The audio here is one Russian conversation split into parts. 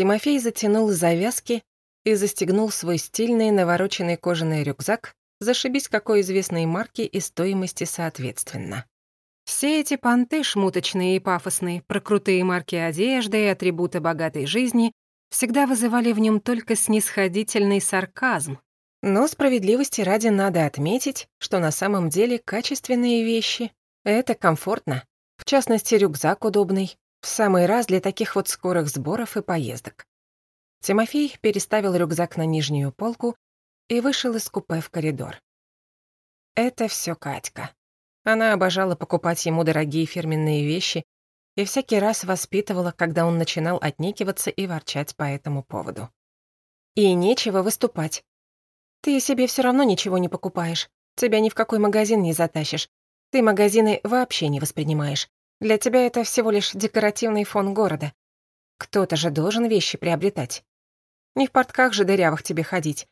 Тимофей затянул завязки и застегнул свой стильный навороченный кожаный рюкзак, зашибись какой известной марки и стоимости соответственно. Все эти понты шмуточные и пафосные, про крутые марки одежды и атрибуты богатой жизни всегда вызывали в нем только снисходительный сарказм. Но справедливости ради надо отметить, что на самом деле качественные вещи — это комфортно. В частности, рюкзак удобный, в самый раз для таких вот скорых сборов и поездок. Тимофей переставил рюкзак на нижнюю полку и вышел из купе в коридор. Это все Катька. Она обожала покупать ему дорогие фирменные вещи и всякий раз воспитывала, когда он начинал отнекиваться и ворчать по этому поводу. И нечего выступать. Ты себе все равно ничего не покупаешь. Тебя ни в какой магазин не затащишь. Ты магазины вообще не воспринимаешь. Для тебя это всего лишь декоративный фон города. Кто-то же должен вещи приобретать. Не в портках же дырявых тебе ходить.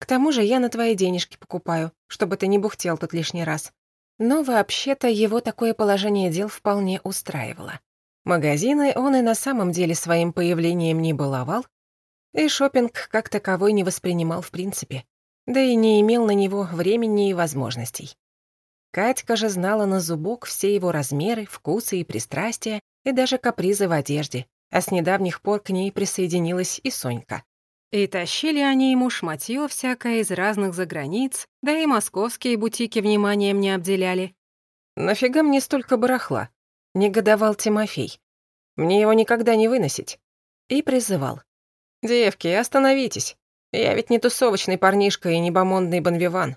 К тому же я на твои денежки покупаю, чтобы ты не бухтел тут лишний раз. Но вообще-то его такое положение дел вполне устраивало. Магазины он и на самом деле своим появлением не баловал, и шопинг как таковой не воспринимал в принципе, да и не имел на него времени и возможностей. Катька же знала на зубок все его размеры, вкусы и пристрастия, и даже капризы в одежде, а с недавних пор к ней присоединилась и Сонька. И тащили они ему шматье всякое из разных заграниц, да и московские бутики вниманием не обделяли. «Нафига мне столько барахла?» — негодовал Тимофей. «Мне его никогда не выносить». И призывал. «Девки, остановитесь. Я ведь не тусовочный парнишка и не бомондный бонвиван».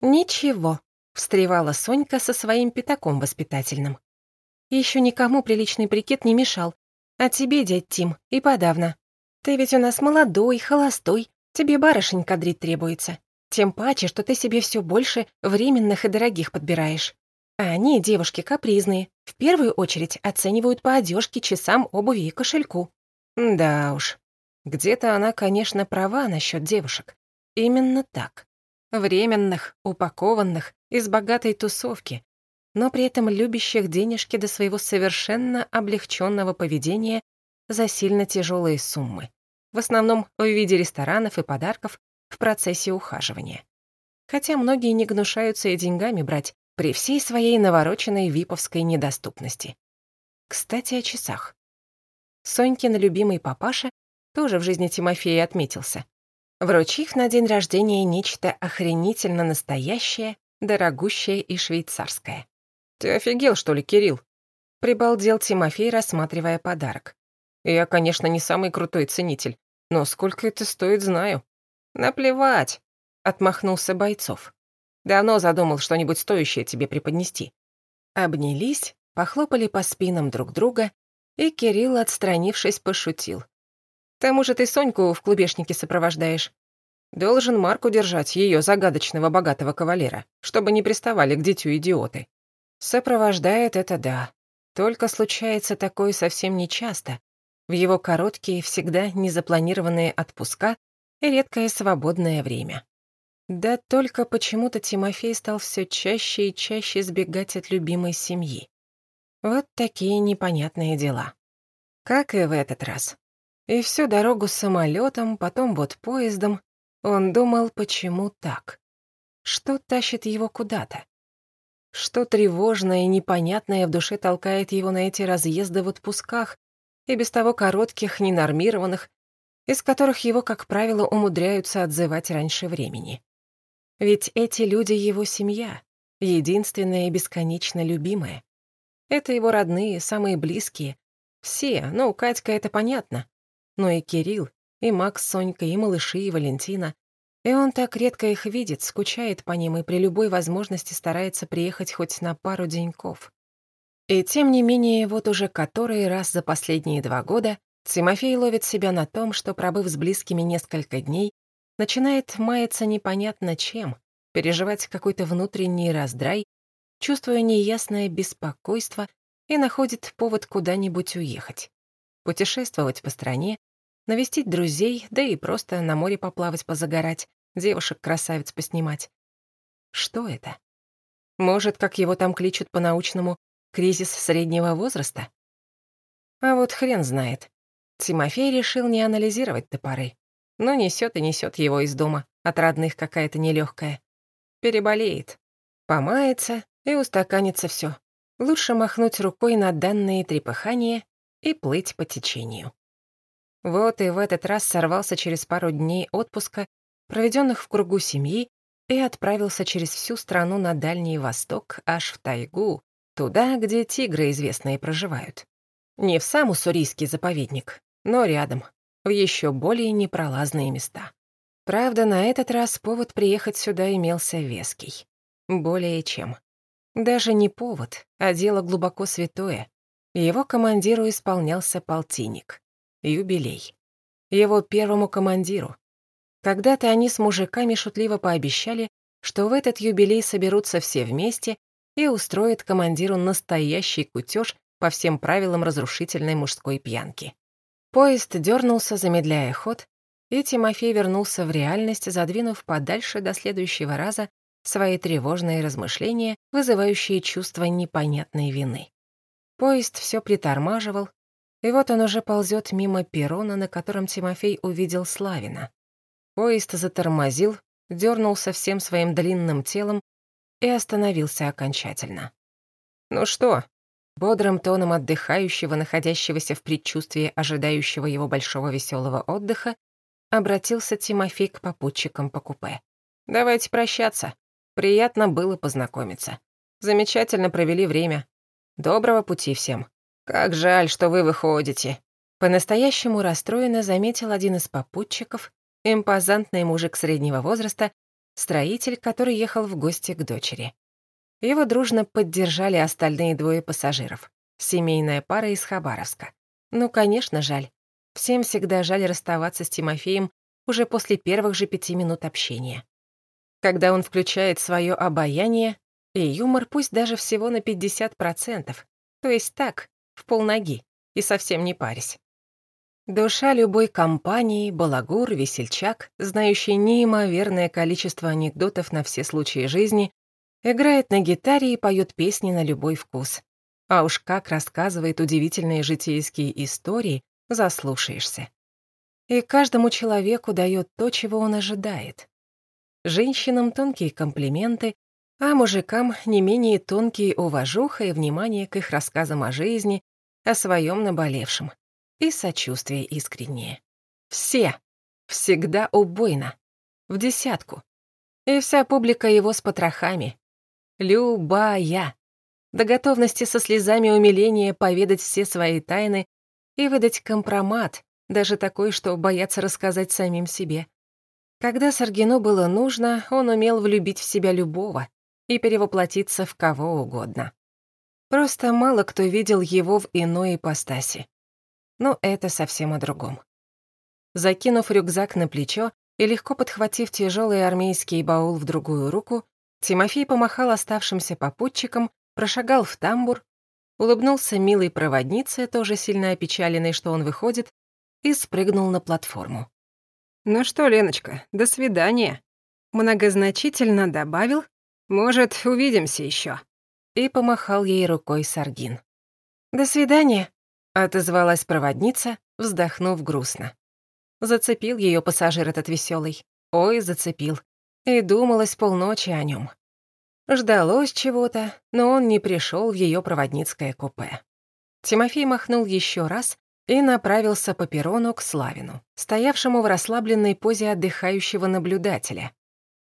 «Ничего», — встревала Сонька со своим пятаком воспитательным. Еще никому приличный прикид не мешал, а тебе, дядь Тим, и подавно. Ты ведь у нас молодой, холостой, тебе барышень кадрить требуется. Тем паче, что ты себе все больше временных и дорогих подбираешь. А они, девушки капризные, в первую очередь оценивают по одежке, часам, обуви и кошельку. Да уж, где-то она, конечно, права насчет девушек. Именно так. Временных, упакованных, из богатой тусовки, но при этом любящих денежки до своего совершенно облегченного поведения за сильно тяжелые суммы в основном в виде ресторанов и подарков в процессе ухаживания. Хотя многие не гнушаются и деньгами брать при всей своей навороченной виповской недоступности. Кстати, о часах. Сонькин любимый папаша тоже в жизни Тимофея отметился. Вручив на день рождения нечто охренительно настоящее, дорогущее и швейцарское. «Ты офигел, что ли, Кирилл?» Прибалдел Тимофей, рассматривая подарок. «Я, конечно, не самый крутой ценитель, но сколько это стоит, знаю. Наплевать, отмахнулся Бойцов. Давно задумал что-нибудь стоящее тебе преподнести. Обнялись, похлопали по спинам друг друга, и Кирилл, отстранившись, пошутил. «К тому же ты Соньку в клубешнике сопровождаешь. Должен Марку держать ее загадочного богатого кавалера, чтобы не приставали к дитю идиоты. Сопровождает это да. Только случается такое совсем нечасто, в его короткие, всегда незапланированные отпуска и редкое свободное время. Да только почему-то Тимофей стал все чаще и чаще сбегать от любимой семьи. Вот такие непонятные дела. Как и в этот раз. И всю дорогу самолетом, потом вот поездом, он думал, почему так? Что тащит его куда-то? Что тревожное и непонятное в душе толкает его на эти разъезды в отпусках, и без того коротких, ненормированных, из которых его, как правило, умудряются отзывать раньше времени. Ведь эти люди — его семья, единственная и бесконечно любимая. Это его родные, самые близкие. Все, ну, Катька — это понятно. Но и Кирилл, и Макс, Сонька, и малыши, и Валентина. И он так редко их видит, скучает по ним и при любой возможности старается приехать хоть на пару деньков. И тем не менее, вот уже который раз за последние два года Тимофей ловит себя на том, что, пробыв с близкими несколько дней, начинает маяться непонятно чем, переживать какой-то внутренний раздрай, чувствуя неясное беспокойство и находит повод куда-нибудь уехать. Путешествовать по стране, навестить друзей, да и просто на море поплавать, позагорать, девушек-красавиц поснимать. Что это? Может, как его там кличут по-научному, Кризис среднего возраста? А вот хрен знает. Тимофей решил не анализировать топоры. Но несет и несет его из дома, от родных какая-то нелегкая. Переболеет. Помается и устаканится все. Лучше махнуть рукой на данные трепыхания и плыть по течению. Вот и в этот раз сорвался через пару дней отпуска, проведенных в кругу семьи, и отправился через всю страну на Дальний Восток, аж в тайгу, туда, где тигры известные проживают. Не в сам уссурийский заповедник, но рядом, в еще более непролазные места. Правда, на этот раз повод приехать сюда имелся веский. Более чем. Даже не повод, а дело глубоко святое. Его командиру исполнялся полтинник. Юбилей. Его первому командиру. Когда-то они с мужиками шутливо пообещали, что в этот юбилей соберутся все вместе и устроят командиру настоящий кутеж по всем правилам разрушительной мужской пьянки. Поезд дернулся, замедляя ход, и Тимофей вернулся в реальность, задвинув подальше до следующего раза свои тревожные размышления, вызывающие чувство непонятной вины. Поезд все притормаживал, и вот он уже ползет мимо перрона, на котором Тимофей увидел Славина. Поезд затормозил, дернулся всем своим длинным телом и остановился окончательно. «Ну что?» Бодрым тоном отдыхающего, находящегося в предчувствии ожидающего его большого веселого отдыха, обратился Тимофей к попутчикам по купе. «Давайте прощаться. Приятно было познакомиться. Замечательно провели время. Доброго пути всем. Как жаль, что вы выходите». По-настоящему расстроенно заметил один из попутчиков, импозантный мужик среднего возраста, строитель, который ехал в гости к дочери. Его дружно поддержали остальные двое пассажиров. Семейная пара из Хабаровска. Ну, конечно, жаль. Всем всегда жаль расставаться с Тимофеем уже после первых же пяти минут общения. Когда он включает свое обаяние и юмор, пусть даже всего на 50%, то есть так, в полноги, и совсем не парясь. Душа любой компании, балагур, весельчак, знающий неимоверное количество анекдотов на все случаи жизни, играет на гитаре и поет песни на любой вкус. А уж как рассказывает удивительные житейские истории, заслушаешься. И каждому человеку дает то, чего он ожидает. Женщинам тонкие комплименты, а мужикам не менее тонкие уважуха и внимание к их рассказам о жизни, о своем наболевшем и сочувствие искреннее. Все. Всегда убойно. В десятку. И вся публика его с потрохами. Любая. До готовности со слезами умиления поведать все свои тайны и выдать компромат, даже такой, что боятся рассказать самим себе. Когда Саргину было нужно, он умел влюбить в себя любого и перевоплотиться в кого угодно. Просто мало кто видел его в иной ипостаси. Но это совсем о другом. Закинув рюкзак на плечо и легко подхватив тяжелый армейский баул в другую руку, Тимофей помахал оставшимся попутчикам, прошагал в тамбур, улыбнулся милой проводнице, тоже сильно опечаленной, что он выходит, и спрыгнул на платформу. «Ну что, Леночка, до свидания», — многозначительно добавил, «может, увидимся еще. и помахал ей рукой Саргин. «До свидания», Отозвалась проводница, вздохнув грустно. Зацепил ее пассажир этот веселый. Ой, зацепил. И думалось полночи о нем. Ждалось чего-то, но он не пришел в ее проводницкое купе. Тимофей махнул еще раз и направился по перрону к Славину, стоявшему в расслабленной позе отдыхающего наблюдателя.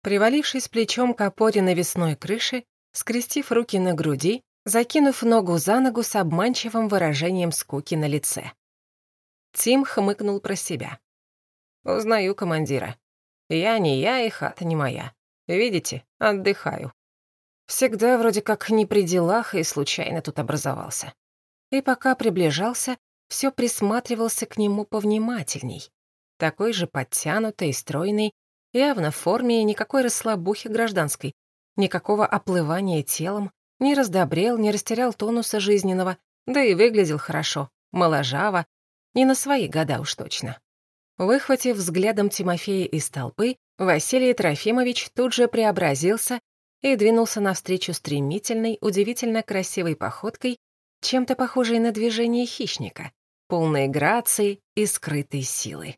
Привалившись плечом к опоре навесной крыши, скрестив руки на груди, закинув ногу за ногу с обманчивым выражением скуки на лице. Тим хмыкнул про себя. «Узнаю командира. Я не я, и хата не моя. Видите, отдыхаю. Всегда вроде как не при делах и случайно тут образовался. И пока приближался, все присматривался к нему повнимательней. Такой же подтянутый, стройный, явно в форме никакой расслабухи гражданской, никакого оплывания телом, не раздобрел, не растерял тонуса жизненного, да и выглядел хорошо, моложаво, не на свои года уж точно. Выхватив взглядом Тимофея из толпы, Василий Трофимович тут же преобразился и двинулся навстречу стремительной, удивительно красивой походкой, чем-то похожей на движение хищника, полные грации и скрытой силы.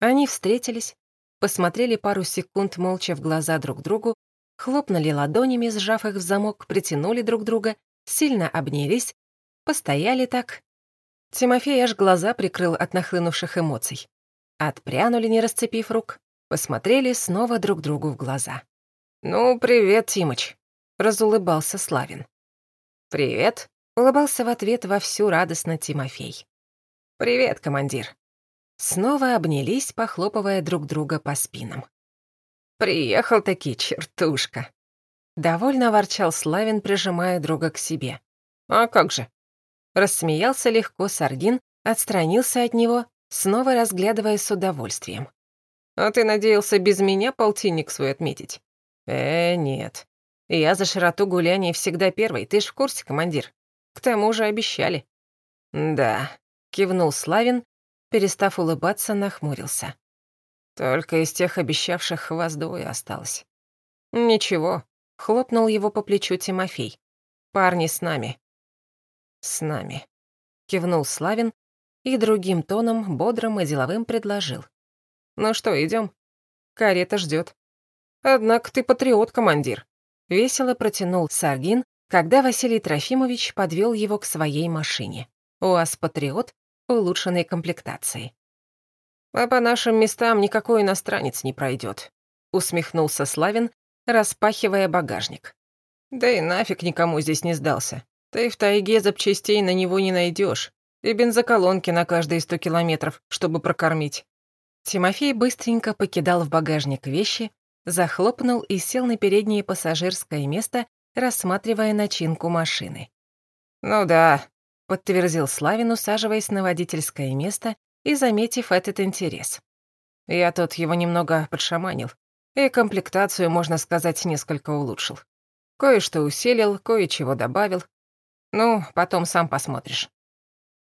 Они встретились, посмотрели пару секунд молча в глаза друг другу, хлопнули ладонями, сжав их в замок, притянули друг друга, сильно обнялись, постояли так. Тимофей аж глаза прикрыл от нахлынувших эмоций. Отпрянули, не расцепив рук, посмотрели снова друг другу в глаза. «Ну, привет, Тимыч», — разулыбался Славин. «Привет», — улыбался в ответ вовсю радостно Тимофей. «Привет, командир». Снова обнялись, похлопывая друг друга по спинам. «Приехал-таки, чертушка!» Довольно ворчал Славин, прижимая друга к себе. «А как же?» Рассмеялся легко Саргин, отстранился от него, снова разглядывая с удовольствием. «А ты надеялся без меня полтинник свой отметить?» «Э, нет. Я за широту гуляний всегда первый, ты ж в курсе, командир. К тому же обещали». «Да», — кивнул Славин, перестав улыбаться, нахмурился. «Только из тех обещавших вас двое осталось». «Ничего», — хлопнул его по плечу Тимофей. «Парни с нами». «С нами», — кивнул Славин и другим тоном, бодрым и деловым предложил. «Ну что, идем? Карета ждет. «Однако ты патриот, командир», — весело протянул Саргин, когда Василий Трофимович подвел его к своей машине. УАЗ «Патриот» улучшенной комплектации. «А по нашим местам никакой иностранец не пройдет», — усмехнулся Славин, распахивая багажник. «Да и нафиг никому здесь не сдался. Ты в тайге запчастей на него не найдешь, и бензоколонки на каждые сто километров, чтобы прокормить». Тимофей быстренько покидал в багажник вещи, захлопнул и сел на переднее пассажирское место, рассматривая начинку машины. «Ну да, подтвердил Славин, усаживаясь на водительское место и заметив этот интерес. Я тут его немного подшаманил, и комплектацию, можно сказать, несколько улучшил. Кое-что усилил, кое-чего добавил. Ну, потом сам посмотришь.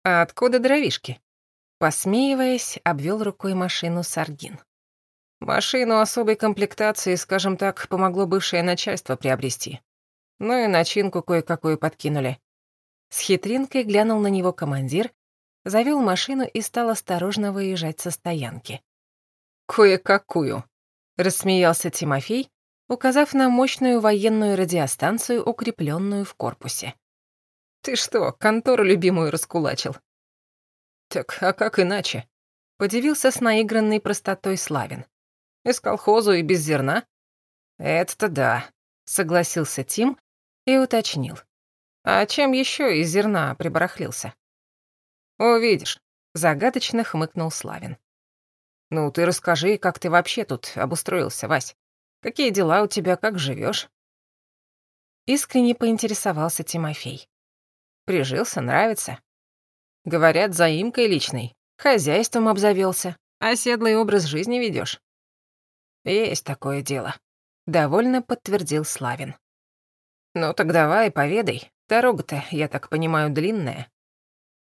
А откуда дровишки? Посмеиваясь, обвел рукой машину Саргин. Машину особой комплектации, скажем так, помогло бывшее начальство приобрести. Ну и начинку кое-какую подкинули. С хитринкой глянул на него командир, завел машину и стал осторожно выезжать со стоянки. «Кое-какую», — рассмеялся Тимофей, указав на мощную военную радиостанцию, укрепленную в корпусе. «Ты что, контору любимую раскулачил?» «Так, а как иначе?» — подивился с наигранной простотой Славин. «Из колхозу и без зерна?» «Это-то да», — согласился Тим и уточнил. А чем еще из зерна прибарахлился? Увидишь, загадочно хмыкнул Славин. Ну, ты расскажи, как ты вообще тут обустроился, Вась. Какие дела у тебя, как живешь? Искренне поинтересовался Тимофей. Прижился, нравится. Говорят, заимкой личной, хозяйством обзавелся, оседлый образ жизни ведешь. Есть такое дело, довольно подтвердил Славин. Ну так давай, поведай, Дорога-то, я так понимаю, длинная?»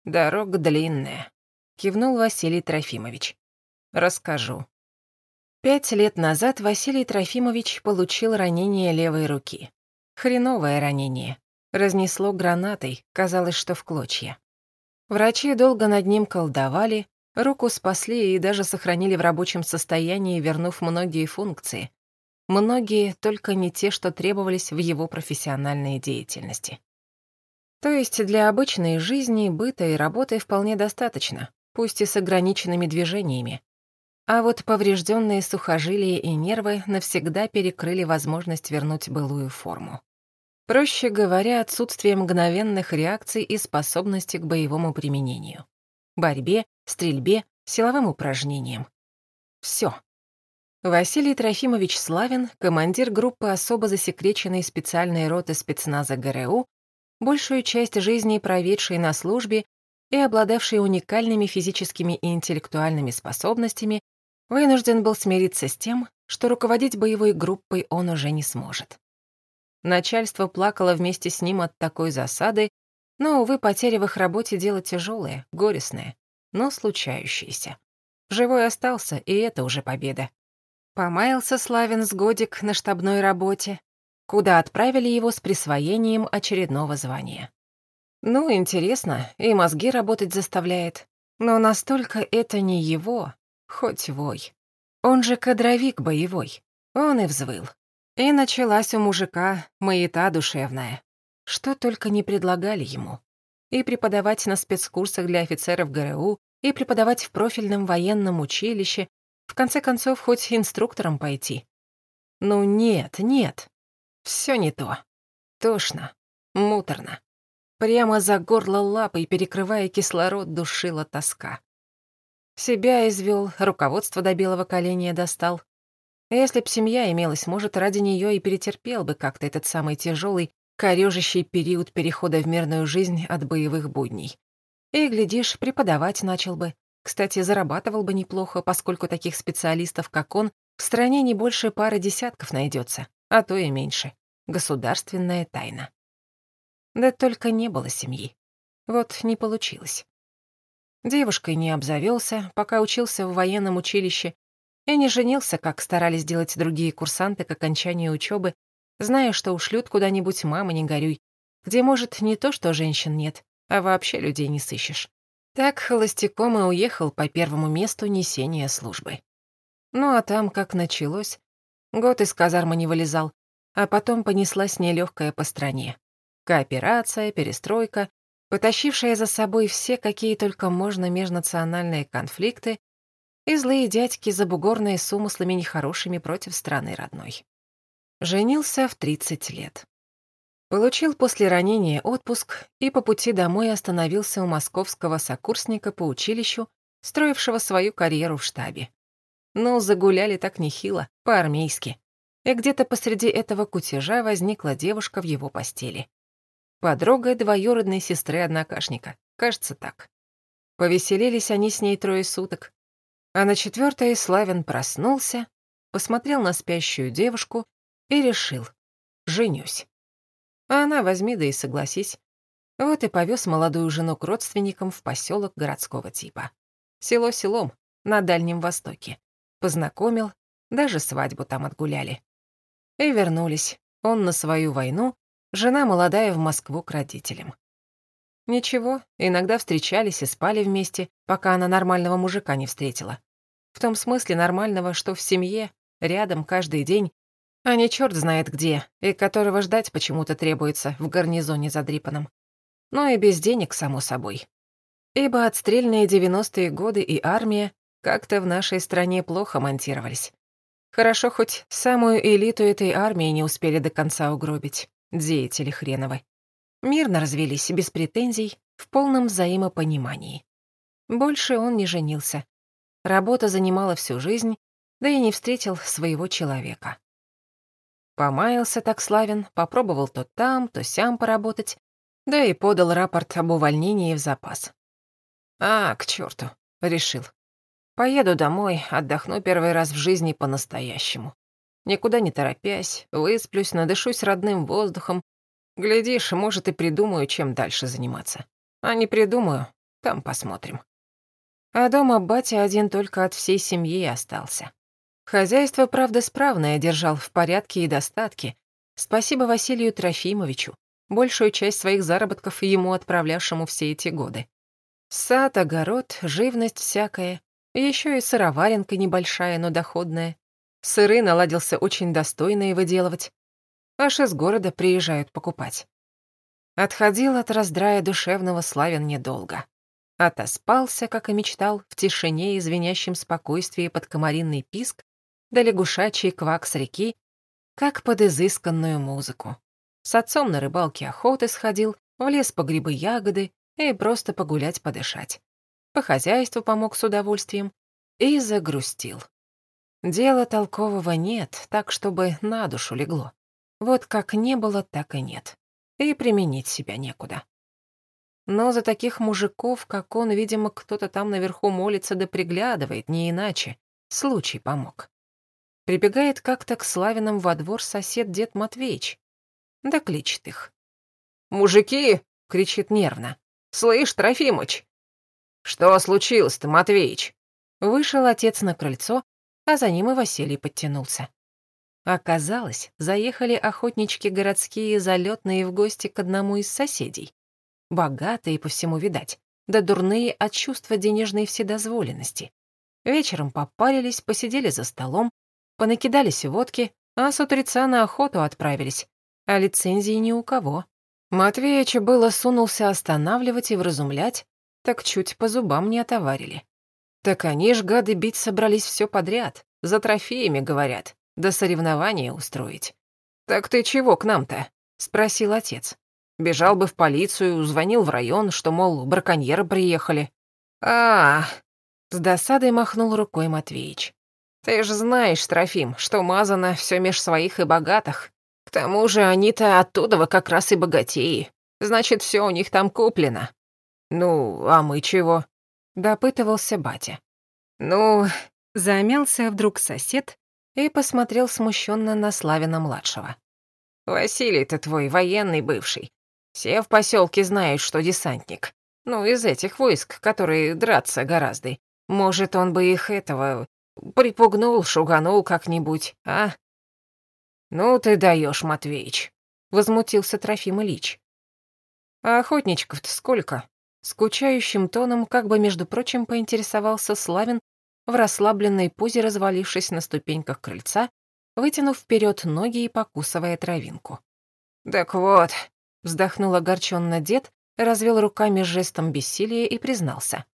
«Дорога длинная», — кивнул Василий Трофимович. «Расскажу». Пять лет назад Василий Трофимович получил ранение левой руки. Хреновое ранение. Разнесло гранатой, казалось, что в клочья. Врачи долго над ним колдовали, руку спасли и даже сохранили в рабочем состоянии, вернув многие функции. Многие, только не те, что требовались в его профессиональной деятельности. То есть для обычной жизни, быта и работы вполне достаточно, пусть и с ограниченными движениями. А вот поврежденные сухожилия и нервы навсегда перекрыли возможность вернуть былую форму. Проще говоря, отсутствие мгновенных реакций и способности к боевому применению. Борьбе, стрельбе, силовым упражнениям. Все. Василий Трофимович Славин, командир группы особо засекреченной специальной роты спецназа ГРУ, большую часть жизни проведший на службе и обладавший уникальными физическими и интеллектуальными способностями, вынужден был смириться с тем, что руководить боевой группой он уже не сможет. Начальство плакало вместе с ним от такой засады, но, увы, потеря в их работе — дело тяжелое, горестное, но случающееся. Живой остался, и это уже победа. Помаялся Славин с годик на штабной работе, куда отправили его с присвоением очередного звания. Ну, интересно, и мозги работать заставляет. Но настолько это не его, хоть вой. Он же кадровик боевой. Он и взвыл. И началась у мужика маята душевная. Что только не предлагали ему. И преподавать на спецкурсах для офицеров ГРУ, и преподавать в профильном военном училище, в конце концов, хоть инструктором пойти. Ну нет, нет. Все не то. Тошно, муторно. Прямо за горло лапой, перекрывая кислород, душила тоска. Себя извел, руководство до белого коленя достал. Если б семья имелась, может, ради нее и перетерпел бы как-то этот самый тяжелый, корёжащий период перехода в мирную жизнь от боевых будней. И, глядишь, преподавать начал бы. Кстати, зарабатывал бы неплохо, поскольку таких специалистов, как он, в стране не больше пары десятков найдется, а то и меньше. Государственная тайна. Да только не было семьи. Вот не получилось. Девушкой не обзавелся, пока учился в военном училище, и не женился, как старались делать другие курсанты к окончанию учебы, зная, что ушлют куда-нибудь, мама, не горюй, где, может, не то, что женщин нет, а вообще людей не сыщешь. Так холостяком и уехал по первому месту несения службы. Ну а там, как началось, год из казармы не вылезал, а потом понеслась нелегкая по стране. Кооперация, перестройка, потащившая за собой все, какие только можно межнациональные конфликты и злые дядьки, забугорные с умыслами нехорошими против страны родной. Женился в 30 лет. Получил после ранения отпуск и по пути домой остановился у московского сокурсника по училищу, строившего свою карьеру в штабе. Ну, загуляли так нехило, по-армейски. И где-то посреди этого кутежа возникла девушка в его постели. Подруга двоюродной сестры однокашника. Кажется, так. Повеселились они с ней трое суток. А на четвёртое Славин проснулся, посмотрел на спящую девушку и решил — женюсь. А она возьми да и согласись. Вот и повез молодую жену к родственникам в поселок городского типа. Село селом, на Дальнем Востоке. Познакомил, даже свадьбу там отгуляли. И вернулись. Он на свою войну, Жена молодая в Москву к родителям. Ничего, иногда встречались и спали вместе, пока она нормального мужика не встретила. В том смысле нормального, что в семье, рядом, каждый день, а не черт знает где, и которого ждать почему-то требуется в гарнизоне задрипанном. Но и без денег, само собой. Ибо отстрельные девяностые годы и армия как-то в нашей стране плохо монтировались. Хорошо, хоть самую элиту этой армии не успели до конца угробить деятели хреновы. Мирно развелись, без претензий, в полном взаимопонимании. Больше он не женился. Работа занимала всю жизнь, да и не встретил своего человека. Помаялся так славен, попробовал то там, то сям поработать, да и подал рапорт об увольнении в запас. А, к черту, решил. Поеду домой, отдохну первый раз в жизни по-настоящему никуда не торопясь, высплюсь, надышусь родным воздухом. Глядишь, может, и придумаю, чем дальше заниматься. А не придумаю, там посмотрим. А дома батя один только от всей семьи остался. Хозяйство, правда, справное держал в порядке и достатке. Спасибо Василию Трофимовичу, большую часть своих заработков ему отправлявшему все эти годы. Сад, огород, живность всякая, еще и сыроваренка небольшая, но доходная. Сыры наладился очень достойно и выделывать. Аж из города приезжают покупать. Отходил от раздрая душевного Славин недолго. Отоспался, как и мечтал, в тишине и звенящем спокойствии под комаринный писк, да лягушачий квак с реки, как под изысканную музыку. С отцом на рыбалке охоты сходил, в лес по грибы-ягоды и просто погулять подышать. По хозяйству помог с удовольствием и загрустил. Дела толкового нет, так, чтобы на душу легло. Вот как не было, так и нет. И применить себя некуда. Но за таких мужиков, как он, видимо, кто-то там наверху молится да приглядывает, не иначе. Случай помог. Прибегает как-то к Славинам во двор сосед дед Матвеич. Да кличет их. «Мужики!» — кричит нервно. «Слышь, Трофимыч!» «Что случилось-то, Матвеич?» Вышел отец на крыльцо, а за ним и Василий подтянулся. Оказалось, заехали охотнички городские залетные в гости к одному из соседей. богатые по всему видать, да дурные от чувства денежной вседозволенности. Вечером попарились, посидели за столом, понакидались водки, а с утреца на охоту отправились, а лицензии ни у кого. Матвеич было сунулся останавливать и вразумлять, так чуть по зубам не отоварили. Так они ж, гады, бить собрались все подряд, за трофеями, говорят, до соревнования устроить. «Так ты чего к нам-то?» — спросил отец. Бежал бы в полицию, звонил в район, что, мол, браконьеры приехали. а, -а, с досадой махнул рукой Матвеич. «Ты же знаешь, Трофим, что мазано все меж своих и богатых. К тому же они-то оттуда как раз и богатеи. Значит, все у них там куплено». «Ну, а мы чего?» — допытывался батя. «Ну...» — замялся вдруг сосед и посмотрел смущенно на Славина-младшего. «Василий-то твой военный бывший. Все в поселке знают, что десантник. Ну, из этих войск, которые драться гораздо. Может, он бы их этого припугнул, шуганул как-нибудь, а?» «Ну ты даешь, Матвеич», — возмутился Трофим Ильич. «А охотничков-то сколько?» Скучающим тоном, как бы, между прочим, поинтересовался Славин, в расслабленной позе развалившись на ступеньках крыльца, вытянув вперед ноги и покусывая травинку. «Так вот», — вздохнул огорченно дед, развел руками жестом бессилия и признался.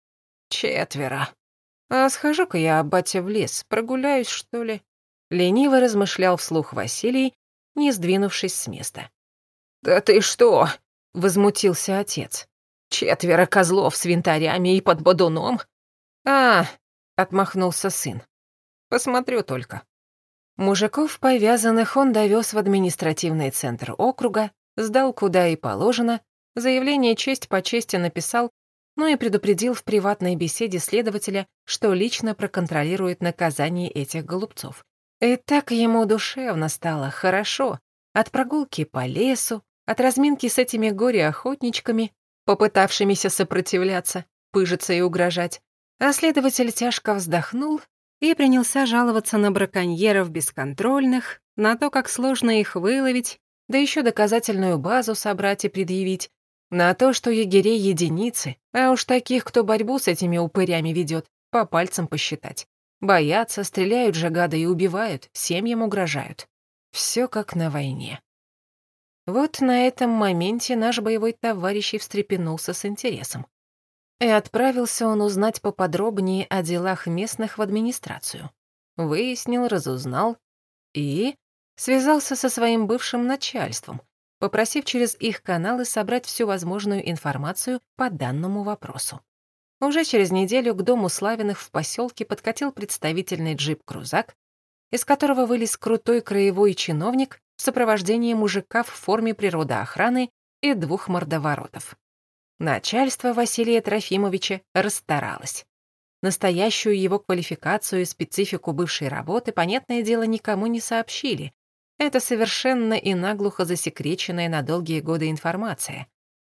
«Четверо. А схожу-ка я, батя, в лес, прогуляюсь, что ли?» Лениво размышлял вслух Василий, не сдвинувшись с места. «Да ты что?» — возмутился отец. «Четверо козлов с винтарями и под бодуном?» «А, — отмахнулся сын. «Посмотрю только». Мужиков, повязанных, он довез в административный центр округа, сдал куда и положено, заявление честь по чести написал, но и предупредил в приватной беседе следователя, что лично проконтролирует наказание этих голубцов. И так ему душевно стало хорошо от прогулки по лесу, от разминки с этими горе-охотничками, попытавшимися сопротивляться, пыжиться и угрожать, а следователь тяжко вздохнул и принялся жаловаться на браконьеров бесконтрольных, на то, как сложно их выловить, да еще доказательную базу собрать и предъявить, на то, что егерей единицы, а уж таких, кто борьбу с этими упырями ведет, по пальцам посчитать. Боятся, стреляют же гады и убивают, семьям угрожают. Все как на войне. Вот на этом моменте наш боевой товарищ и встрепенулся с интересом. И отправился он узнать поподробнее о делах местных в администрацию. Выяснил, разузнал и связался со своим бывшим начальством, попросив через их каналы собрать всю возможную информацию по данному вопросу. Уже через неделю к дому Славиных в поселке подкатил представительный джип-крузак, из которого вылез крутой краевой чиновник в сопровождении мужика в форме природоохраны и двух мордоворотов. Начальство Василия Трофимовича расстаралось. Настоящую его квалификацию и специфику бывшей работы, понятное дело, никому не сообщили. Это совершенно и наглухо засекреченная на долгие годы информация.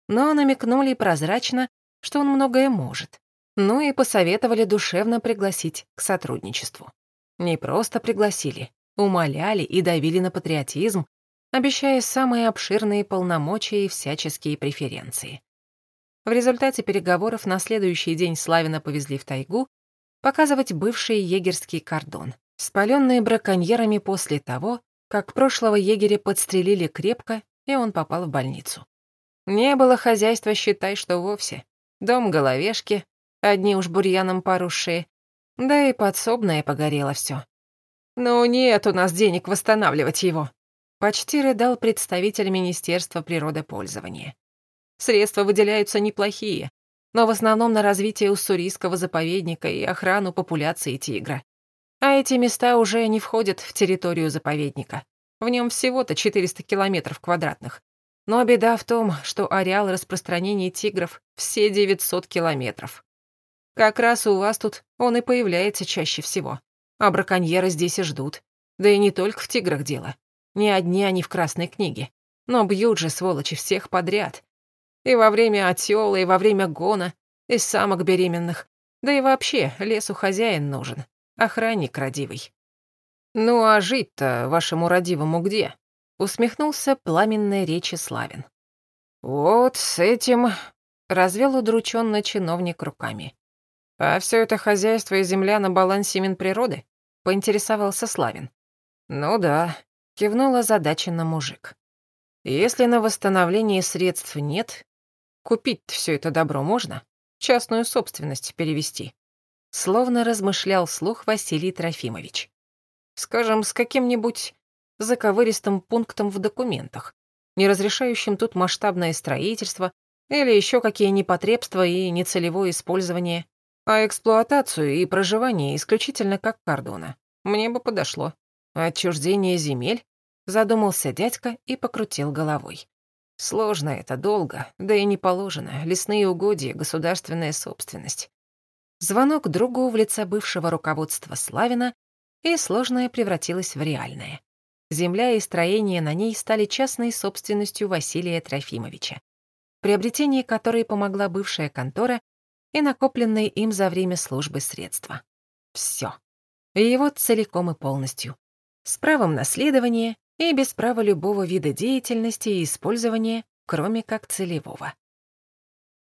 Но намекнули прозрачно, что он многое может. Ну и посоветовали душевно пригласить к сотрудничеству. Не просто пригласили, умоляли и давили на патриотизм, обещая самые обширные полномочия и всяческие преференции. В результате переговоров на следующий день Славина повезли в тайгу показывать бывший егерский кордон, спаленный браконьерами после того, как прошлого егеря подстрелили крепко, и он попал в больницу. Не было хозяйства, считай, что вовсе. Дом головешки, одни уж бурьяном поросшие, да и подсобное погорело все. «Ну нет у нас денег восстанавливать его», — почти рыдал представитель Министерства природопользования. Средства выделяются неплохие, но в основном на развитие уссурийского заповедника и охрану популяции тигра. А эти места уже не входят в территорию заповедника. В нем всего-то 400 километров квадратных. Но беда в том, что ареал распространения тигров все 900 километров. Как раз у вас тут он и появляется чаще всего. А браконьеры здесь и ждут. Да и не только в тиграх дело. Не одни они в Красной книге. Но бьют же, сволочи, всех подряд. И во время отёла, и во время гона, и самок беременных. Да и вообще, лесу хозяин нужен, охранник родивый. «Ну а жить-то вашему родивому где?» Усмехнулся пламенной речи Славин. Вот с этим развел удрученно чиновник руками. А все это хозяйство и земля на балансе Минприроды? Поинтересовался Славин. Ну да, кивнула на мужик. Если на восстановление средств нет, купить все это добро можно, частную собственность перевести. Словно размышлял слух Василий Трофимович. Скажем, с каким-нибудь заковыристым пунктом в документах, не разрешающим тут масштабное строительство или еще какие непотребства и нецелевое использование, а эксплуатацию и проживание исключительно как кордона. Мне бы подошло. Отчуждение земель? Задумался дядька и покрутил головой. Сложно это, долго, да и не положено. Лесные угодья, государственная собственность. Звонок другу в лице бывшего руководства Славина, и сложное превратилось в реальное. Земля и строения на ней стали частной собственностью Василия Трофимовича, приобретение которой помогла бывшая контора и накопленные им за время службы средства. Все. И его целиком и полностью. С правом наследования и без права любого вида деятельности и использования, кроме как целевого.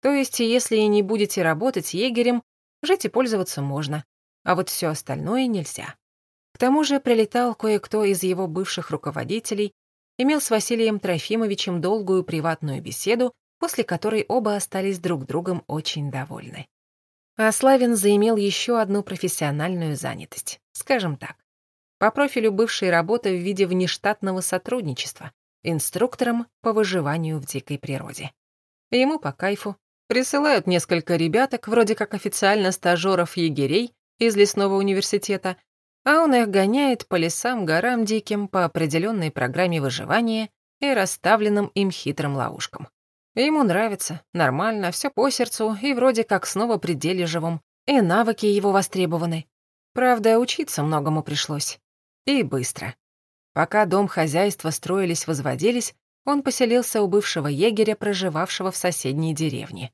То есть, если и не будете работать егерем, жить и пользоваться можно, а вот все остальное нельзя. К тому же прилетал кое-кто из его бывших руководителей, имел с Василием Трофимовичем долгую приватную беседу, после которой оба остались друг другом очень довольны. А Славин заимел еще одну профессиональную занятость, скажем так. По профилю бывшей работы в виде внештатного сотрудничества, инструктором по выживанию в дикой природе. Ему по кайфу. Присылают несколько ребяток, вроде как официально стажеров-егерей из лесного университета, а он их гоняет по лесам, горам диким по определенной программе выживания и расставленным им хитрым ловушкам. Ему нравится, нормально, все по сердцу и вроде как снова при деле живом, и навыки его востребованы. Правда, учиться многому пришлось. И быстро. Пока дом хозяйства строились-возводились, он поселился у бывшего егеря, проживавшего в соседней деревне.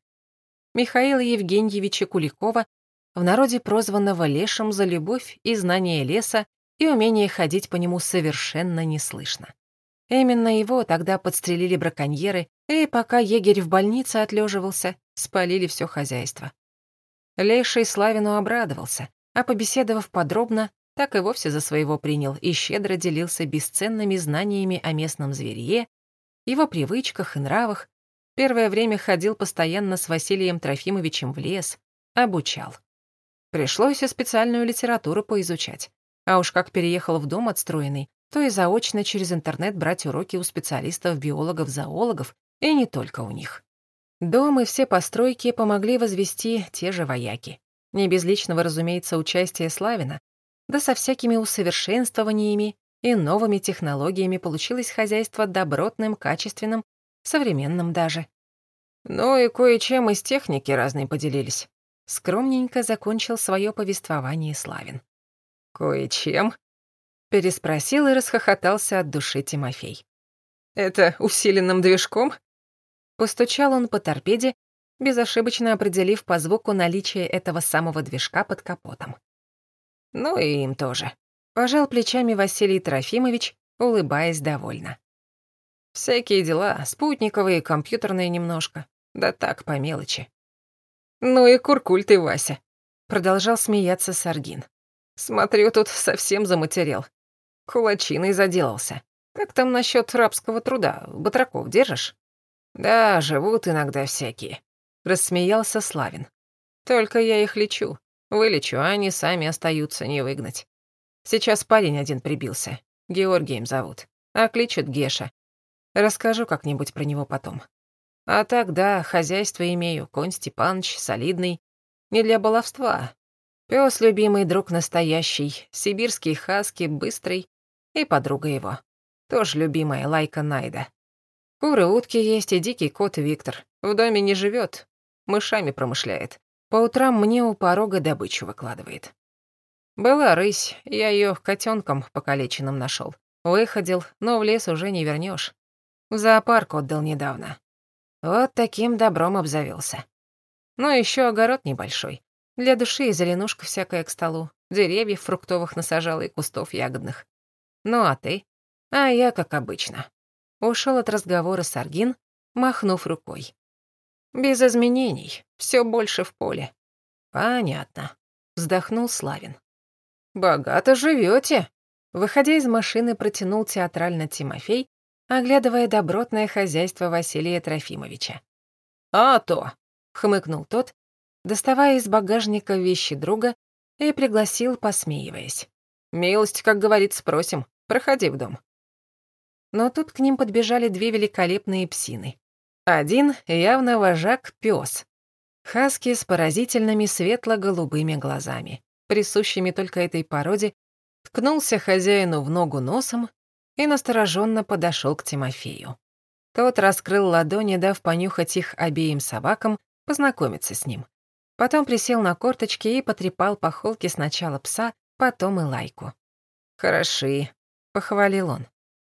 Михаила Евгеньевича Куликова в народе прозванного Лешем за любовь и знание леса и умение ходить по нему совершенно неслышно. Именно его тогда подстрелили браконьеры, и пока егерь в больнице отлеживался, спалили все хозяйство. Леший Славину обрадовался, а побеседовав подробно, так и вовсе за своего принял и щедро делился бесценными знаниями о местном зверье, его привычках и нравах. Первое время ходил постоянно с Василием Трофимовичем в лес, обучал. Пришлось и специальную литературу поизучать. А уж как переехал в дом отстроенный, то и заочно через интернет брать уроки у специалистов, биологов, зоологов, и не только у них. Дом и все постройки помогли возвести те же вояки. Не без личного, разумеется, участия Славина, да со всякими усовершенствованиями и новыми технологиями получилось хозяйство добротным, качественным, современным даже. Ну и кое-чем из техники разной поделились. Скромненько закончил свое повествование Славин. «Кое-чем?» — переспросил и расхохотался от души Тимофей. «Это усиленным движком?» Постучал он по торпеде, безошибочно определив по звуку наличие этого самого движка под капотом. «Ну и им тоже», — пожал плечами Василий Трофимович, улыбаясь довольно. «Всякие дела, спутниковые, компьютерные немножко, да так, по мелочи. «Ну и куркуль ты, Вася», — продолжал смеяться Саргин. «Смотрю, тут совсем заматерел. Кулачиной заделался. Как там насчет рабского труда? Батраков держишь?» «Да, живут иногда всякие», — рассмеялся Славин. «Только я их лечу. Вылечу, а они сами остаются, не выгнать. Сейчас парень один прибился. Георгием зовут. А кличут Геша. Расскажу как-нибудь про него потом. А так, да, хозяйство имею, конь Степаныч, солидный. Не для баловства. Пёс любимый, друг настоящий, сибирский хаски, быстрый. И подруга его. Тоже любимая, Лайка Найда. Куры, утки есть и дикий кот Виктор. В доме не живет, мышами промышляет. По утрам мне у порога добычу выкладывает. Была рысь, я её котенком покалеченным нашел. Выходил, но в лес уже не вернешь. В зоопарк отдал недавно. Вот таким добром обзавелся. Ну, еще огород небольшой. Для души и зеленушка всякая к столу. Деревьев фруктовых насажала и кустов ягодных. Ну, а ты? А я, как обычно. Ушел от разговора Саргин, махнув рукой. «Без изменений, все больше в поле». «Понятно», — вздохнул Славин. «Богато живете. Выходя из машины, протянул театрально Тимофей, оглядывая добротное хозяйство Василия Трофимовича. «А то!» — хмыкнул тот, доставая из багажника вещи друга и пригласил, посмеиваясь. «Милость, как говорит, спросим. Проходи в дом». Но тут к ним подбежали две великолепные псины. Один явно вожак пес. Хаски с поразительными светло-голубыми глазами, присущими только этой породе, ткнулся хозяину в ногу носом и настороженно подошел к Тимофею. Тот раскрыл ладони, дав понюхать их обеим собакам, познакомиться с ним. Потом присел на корточки и потрепал по холке сначала пса, потом и лайку. «Хороши», — похвалил он.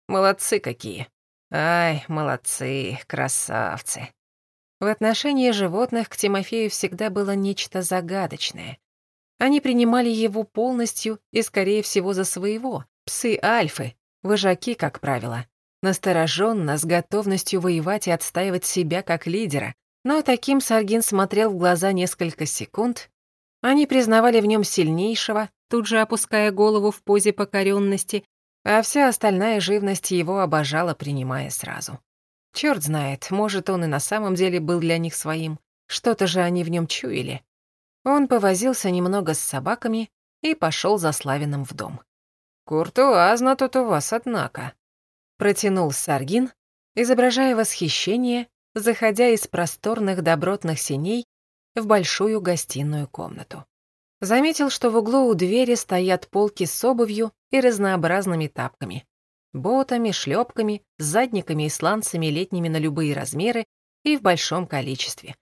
«Молодцы какие». «Ай, молодцы, красавцы». В отношении животных к Тимофею всегда было нечто загадочное. Они принимали его полностью и, скорее всего, за своего. Псы альфы, вожаки, как правило. Настороженно, с готовностью воевать и отстаивать себя как лидера. Но таким Саргин смотрел в глаза несколько секунд. Они признавали в нем сильнейшего, тут же опуская голову в позе покоренности, а вся остальная живность его обожала, принимая сразу. Черт знает, может, он и на самом деле был для них своим. Что-то же они в нем чуяли. Он повозился немного с собаками и пошел за Славиным в дом. «Куртуазно тут у вас, однако», — протянул Саргин, изображая восхищение, заходя из просторных добротных синей в большую гостиную комнату. Заметил, что в углу у двери стоят полки с обувью и разнообразными тапками. Ботами, шлепками, задниками и сланцами летними на любые размеры и в большом количестве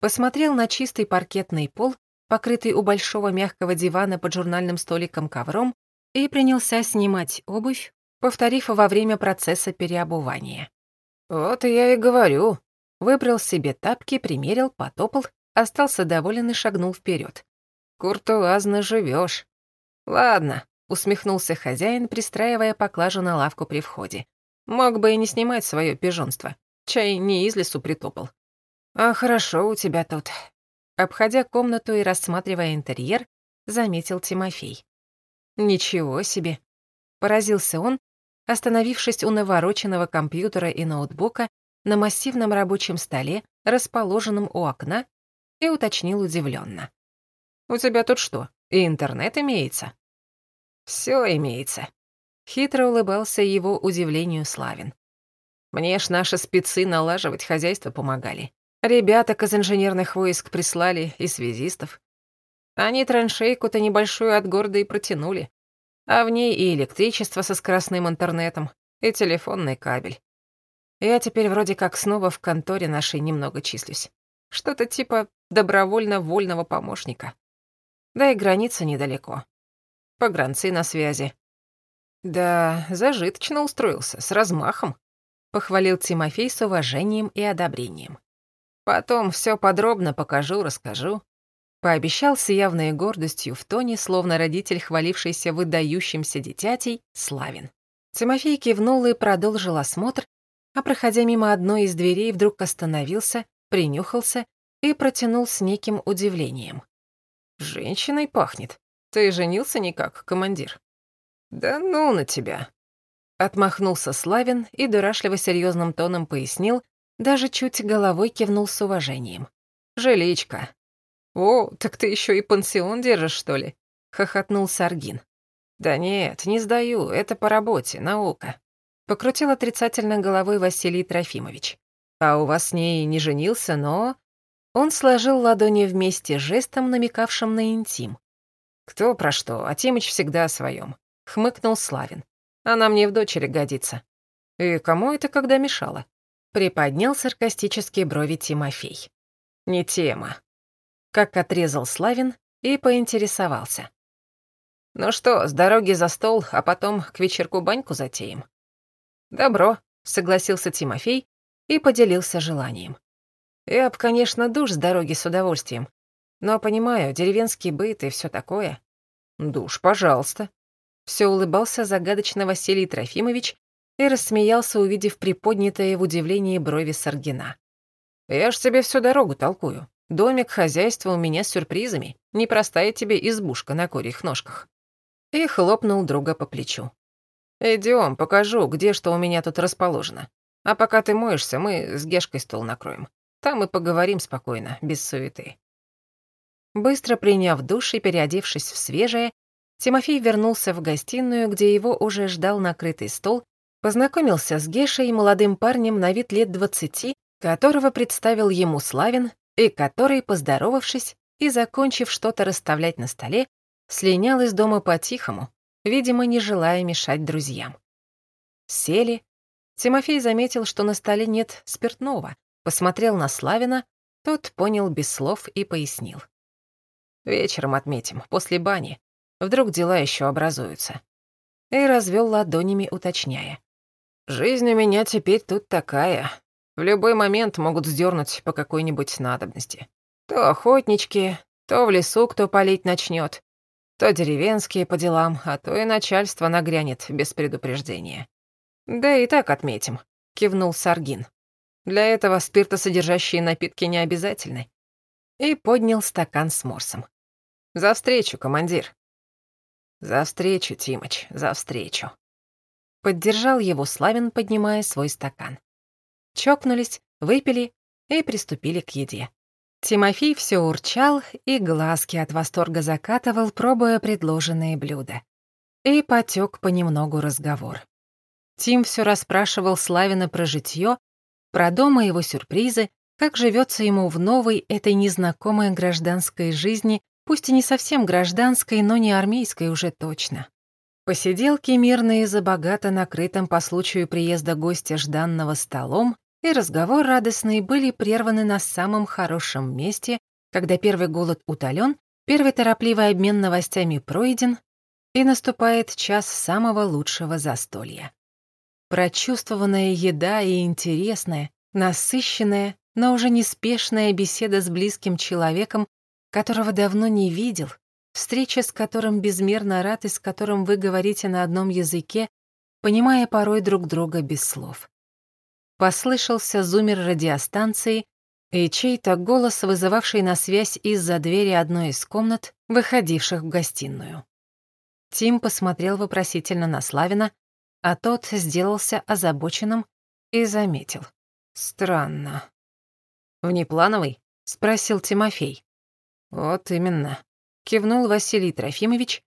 посмотрел на чистый паркетный пол, покрытый у большого мягкого дивана под журнальным столиком ковром, и принялся снимать обувь, повторив во время процесса переобувания. «Вот я и говорю». Выбрал себе тапки, примерил, потопал, остался доволен и шагнул вперед. «Куртуазно живешь. «Ладно», — усмехнулся хозяин, пристраивая поклажу на лавку при входе. «Мог бы и не снимать свое пижонство. Чай не из лесу притопал. «А хорошо у тебя тут». Обходя комнату и рассматривая интерьер, заметил Тимофей. «Ничего себе!» Поразился он, остановившись у навороченного компьютера и ноутбука на массивном рабочем столе, расположенном у окна, и уточнил удивленно. «У тебя тут что, и интернет имеется?» «Всё имеется», — хитро улыбался его удивлению Славин. «Мне ж наши спецы налаживать хозяйство помогали. Ребяток из инженерных войск прислали и связистов. Они траншейку-то небольшую от города и протянули. А в ней и электричество со скоростным интернетом, и телефонный кабель. Я теперь вроде как снова в конторе нашей немного числюсь. Что-то типа добровольно-вольного помощника. Да и граница недалеко. Погранцы на связи. Да, зажиточно устроился, с размахом. Похвалил Тимофей с уважением и одобрением. Потом все подробно покажу, расскажу. Пообещал с явной гордостью в тоне, словно родитель, хвалившийся выдающимся дитятей, Славин. Тимофей кивнул и продолжил осмотр, а, проходя мимо одной из дверей, вдруг остановился, принюхался и протянул с неким удивлением. «Женщиной пахнет. Ты женился никак, командир?» «Да ну на тебя!» Отмахнулся Славин и дурашливо серьезным тоном пояснил, даже чуть головой кивнул с уважением. «Жиличка». «О, так ты еще и пансион держишь, что ли?» — хохотнул Саргин. «Да нет, не сдаю, это по работе, наука». Покрутил отрицательно головой Василий Трофимович. «А у вас с ней не женился, но...» Он сложил ладони вместе жестом, намекавшим на интим. «Кто про что, а Тимыч всегда о своем», — хмыкнул Славин. «Она мне в дочери годится». «И кому это когда мешало?» Приподнял саркастические брови Тимофей. «Не тема». Как отрезал Славин и поинтересовался. «Ну что, с дороги за стол, а потом к вечерку баньку затеем?» «Добро», — согласился Тимофей и поделился желанием. «Я б, конечно, душ с дороги с удовольствием, но, понимаю, деревенский быт и все такое». «Душ, пожалуйста». Все улыбался загадочно Василий Трофимович, и рассмеялся, увидев приподнятое в удивлении брови Саргина. «Я ж тебе всю дорогу толкую. Домик, хозяйство у меня с сюрпризами. Непростая тебе избушка на курьих ножках». И хлопнул друга по плечу. «Идём, покажу, где что у меня тут расположено. А пока ты моешься, мы с Гешкой стол накроем. Там и поговорим спокойно, без суеты». Быстро приняв душ и переодевшись в свежее, Тимофей вернулся в гостиную, где его уже ждал накрытый стол, познакомился с Гешей, молодым парнем на вид лет двадцати, которого представил ему Славин, и который, поздоровавшись и закончив что-то расставлять на столе, слинял из дома по-тихому, видимо, не желая мешать друзьям. Сели. Тимофей заметил, что на столе нет спиртного, посмотрел на Славина, тот понял без слов и пояснил. «Вечером отметим, после бани. Вдруг дела еще образуются». И развел ладонями, уточняя. «Жизнь у меня теперь тут такая. В любой момент могут сдернуть по какой-нибудь надобности. То охотнички, то в лесу кто палить начнет, то деревенские по делам, а то и начальство нагрянет без предупреждения. Да и так отметим, кивнул Саргин. Для этого спиртосодержащие напитки не обязательны. И поднял стакан с морсом. За встречу, командир. За встречу, Тимыч, за встречу. Поддержал его Славин, поднимая свой стакан чокнулись, выпили и приступили к еде. Тимофей все урчал и глазки от восторга закатывал, пробуя предложенные блюда. И потек понемногу разговор. Тим все расспрашивал Славина про житье, про дома его сюрпризы, как живется ему в новой, этой незнакомой гражданской жизни, пусть и не совсем гражданской, но не армейской уже точно. Посиделки мирные за богато накрытым по случаю приезда гостя жданного столом и разговор радостный были прерваны на самом хорошем месте, когда первый голод утолен, первый торопливый обмен новостями пройден, и наступает час самого лучшего застолья. Прочувствованная еда и интересная, насыщенная, но уже неспешная беседа с близким человеком, которого давно не видел, встреча с которым безмерно рад и с которым вы говорите на одном языке, понимая порой друг друга без слов. Послышался зумер радиостанции и чей-то голос, вызывавший на связь из-за двери одной из комнат, выходивших в гостиную. Тим посмотрел вопросительно на Славина, а тот сделался озабоченным и заметил. «Странно». «Внеплановый?» — спросил Тимофей. «Вот именно», — кивнул Василий Трофимович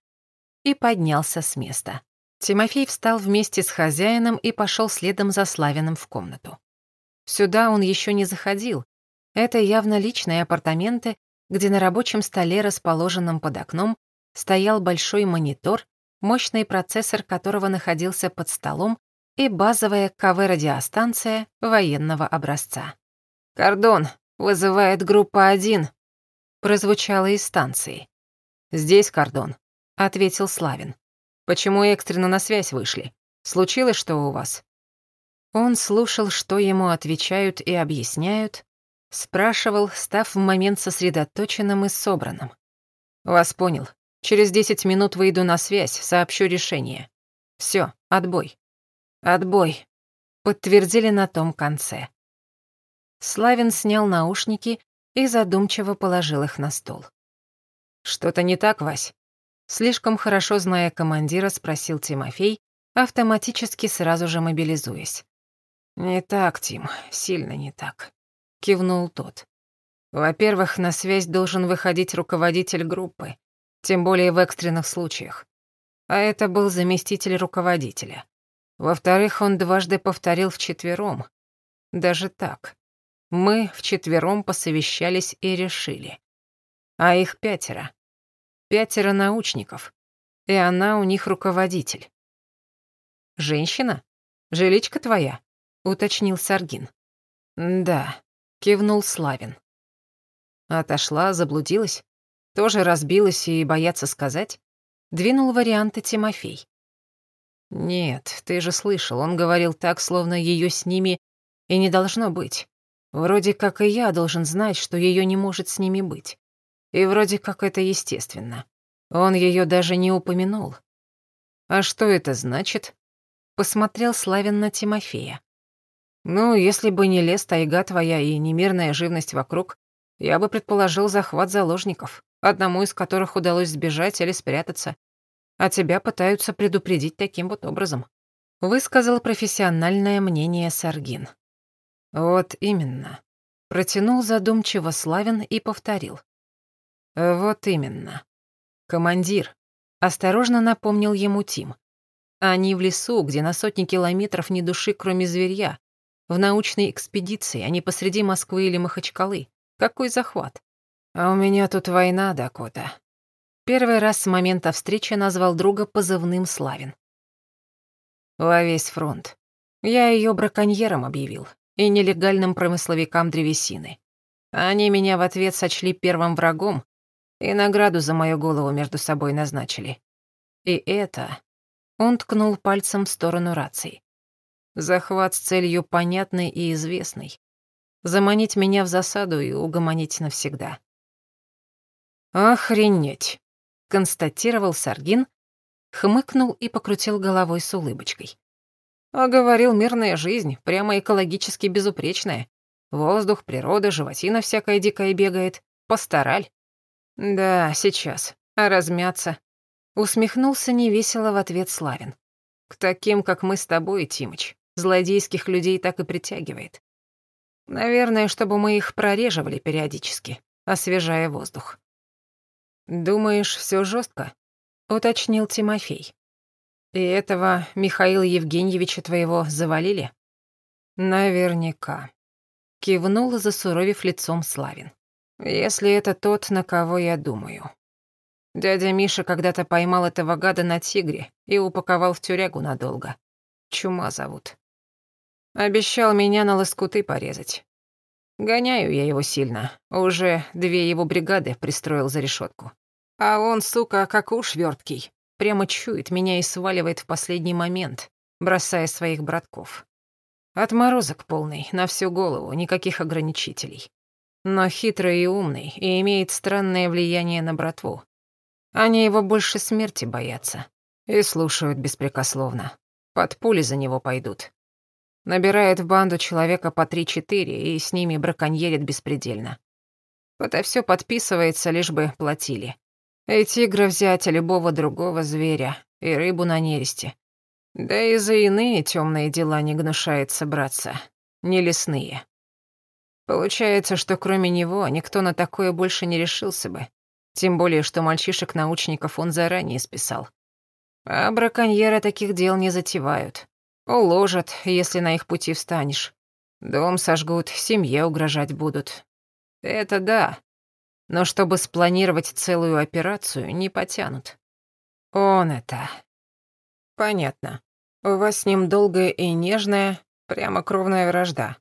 и поднялся с места. Тимофей встал вместе с хозяином и пошел следом за Славиным в комнату. Сюда он еще не заходил. Это явно личные апартаменты, где на рабочем столе, расположенном под окном, стоял большой монитор, мощный процессор которого находился под столом и базовая КВ-радиостанция военного образца. «Кордон, вызывает группа 1», прозвучало из станции. «Здесь кордон», — ответил Славин. Почему экстренно на связь вышли? Случилось что у вас?» Он слушал, что ему отвечают и объясняют, спрашивал, став в момент сосредоточенным и собранным. «Вас понял. Через десять минут выйду на связь, сообщу решение. Все, отбой». «Отбой», — подтвердили на том конце. Славин снял наушники и задумчиво положил их на стол. «Что-то не так, Вась?» Слишком хорошо зная командира, спросил Тимофей, автоматически сразу же мобилизуясь. «Не так, Тим, сильно не так», — кивнул тот. «Во-первых, на связь должен выходить руководитель группы, тем более в экстренных случаях. А это был заместитель руководителя. Во-вторых, он дважды повторил вчетвером. Даже так. Мы вчетвером посовещались и решили. А их пятеро пятеро научников, и она у них руководитель. «Женщина? Жиличка твоя?» — уточнил Саргин. «Да», — кивнул Славин. Отошла, заблудилась, тоже разбилась и боятся сказать. Двинул варианты Тимофей. «Нет, ты же слышал, он говорил так, словно ее с ними и не должно быть. Вроде как и я должен знать, что ее не может с ними быть. И вроде как это естественно. Он ее даже не упомянул. А что это значит? Посмотрел Славин на Тимофея. «Ну, если бы не лес, тайга твоя и немирная живность вокруг, я бы предположил захват заложников, одному из которых удалось сбежать или спрятаться. А тебя пытаются предупредить таким вот образом», — высказал профессиональное мнение Саргин. «Вот именно», — протянул задумчиво Славин и повторил. «Вот именно. Командир», — осторожно напомнил ему Тим. «Они в лесу, где на сотни километров ни души, кроме зверья. В научной экспедиции, а не посреди Москвы или Махачкалы. Какой захват? А у меня тут война, Дакота». Первый раз с момента встречи назвал друга позывным Славин. Во весь фронт. Я ее браконьером объявил и нелегальным промысловикам древесины. Они меня в ответ сочли первым врагом и награду за мою голову между собой назначили. И это... Он ткнул пальцем в сторону рации. Захват с целью понятной и известной. Заманить меня в засаду и угомонить навсегда. «Охренеть!» — констатировал Саргин, хмыкнул и покрутил головой с улыбочкой. А говорил, мирная жизнь, прямо экологически безупречная. Воздух, природа, животина всякая дикая бегает. Постараль. Да, сейчас. А размяться? Усмехнулся невесело в ответ Славин. К таким, как мы с тобой, Тимыч, злодейских людей так и притягивает. Наверное, чтобы мы их прореживали периодически, освежая воздух. «Думаешь, все жестко? уточнил Тимофей. И этого Михаила Евгеньевича твоего завалили? Наверняка. Кивнул, засуровив лицом Славин. Если это тот, на кого я думаю. Дядя Миша когда-то поймал этого гада на тигре и упаковал в тюрягу надолго. Чума зовут. Обещал меня на лоскуты порезать. Гоняю я его сильно. Уже две его бригады пристроил за решетку. А он, сука, как уж верткий. Прямо чует меня и сваливает в последний момент, бросая своих братков. Отморозок полный, на всю голову, никаких ограничителей. Но хитрый и умный, и имеет странное влияние на братву. Они его больше смерти боятся. И слушают беспрекословно. Под пули за него пойдут. Набирает в банду человека по три-четыре и с ними браконьерит беспредельно. Это все подписывается, лишь бы платили. И тигра взять, и любого другого зверя, и рыбу на нересте. Да и за иные темные дела не гнушается браться, не лесные. Получается, что кроме него никто на такое больше не решился бы. Тем более, что мальчишек-научников он заранее списал. А браконьеры таких дел не затевают. Уложат, если на их пути встанешь. Дом сожгут, семье угрожать будут. Это да, но чтобы спланировать целую операцию, не потянут. Он это. Понятно. У вас с ним долгая и нежная, прямо кровная вражда.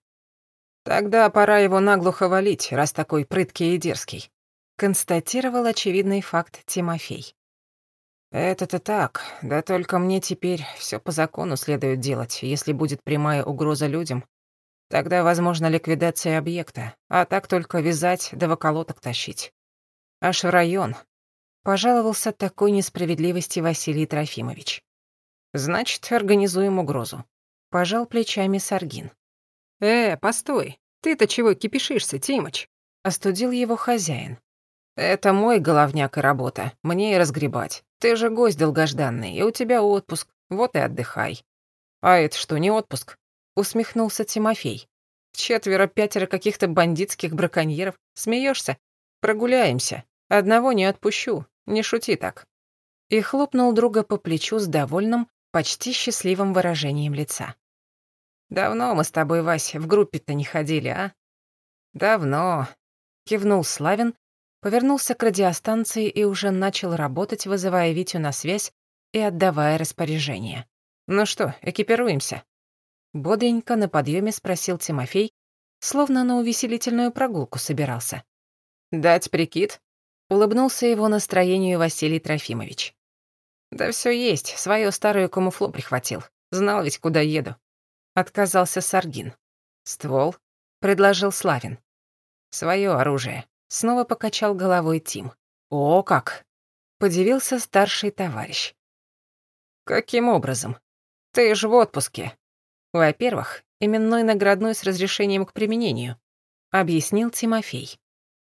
Тогда пора его наглухо валить, раз такой прыткий и дерзкий. Констатировал очевидный факт Тимофей. Это-то так, да только мне теперь все по закону следует делать, если будет прямая угроза людям, Тогда возможно ликвидация объекта, а так только вязать да в тащить. Аж в район. Пожаловался такой несправедливости Василий Трофимович. Значит, организуем угрозу. Пожал плечами Саргин. «Э, постой, ты-то чего кипишишься, Тимыч?» Остудил его хозяин. «Это мой головняк и работа, мне и разгребать. Ты же гость долгожданный, и у тебя отпуск, вот и отдыхай». «А это что, не отпуск? Усмехнулся Тимофей. Четверо-пятеро каких-то бандитских браконьеров. Смеешься? Прогуляемся. Одного не отпущу. Не шути так. И хлопнул друга по плечу с довольным, почти счастливым выражением лица. Давно мы с тобой, Вась, в группе-то не ходили, а? Давно. Кивнул Славин, повернулся к радиостанции и уже начал работать, вызывая Витю на связь и отдавая распоряжение. Ну что, экипируемся? Бодренько на подъеме спросил Тимофей, словно на увеселительную прогулку собирался. «Дать прикид?» — улыбнулся его настроению Василий Трофимович. «Да все есть, свое старое камуфло прихватил. Знал ведь, куда еду». Отказался Саргин. «Ствол?» — предложил Славин. Свое оружие». Снова покачал головой Тим. «О, как!» — подивился старший товарищ. «Каким образом?» Ты же в отпуске. Во-первых, именной наградной с разрешением к применению, объяснил Тимофей.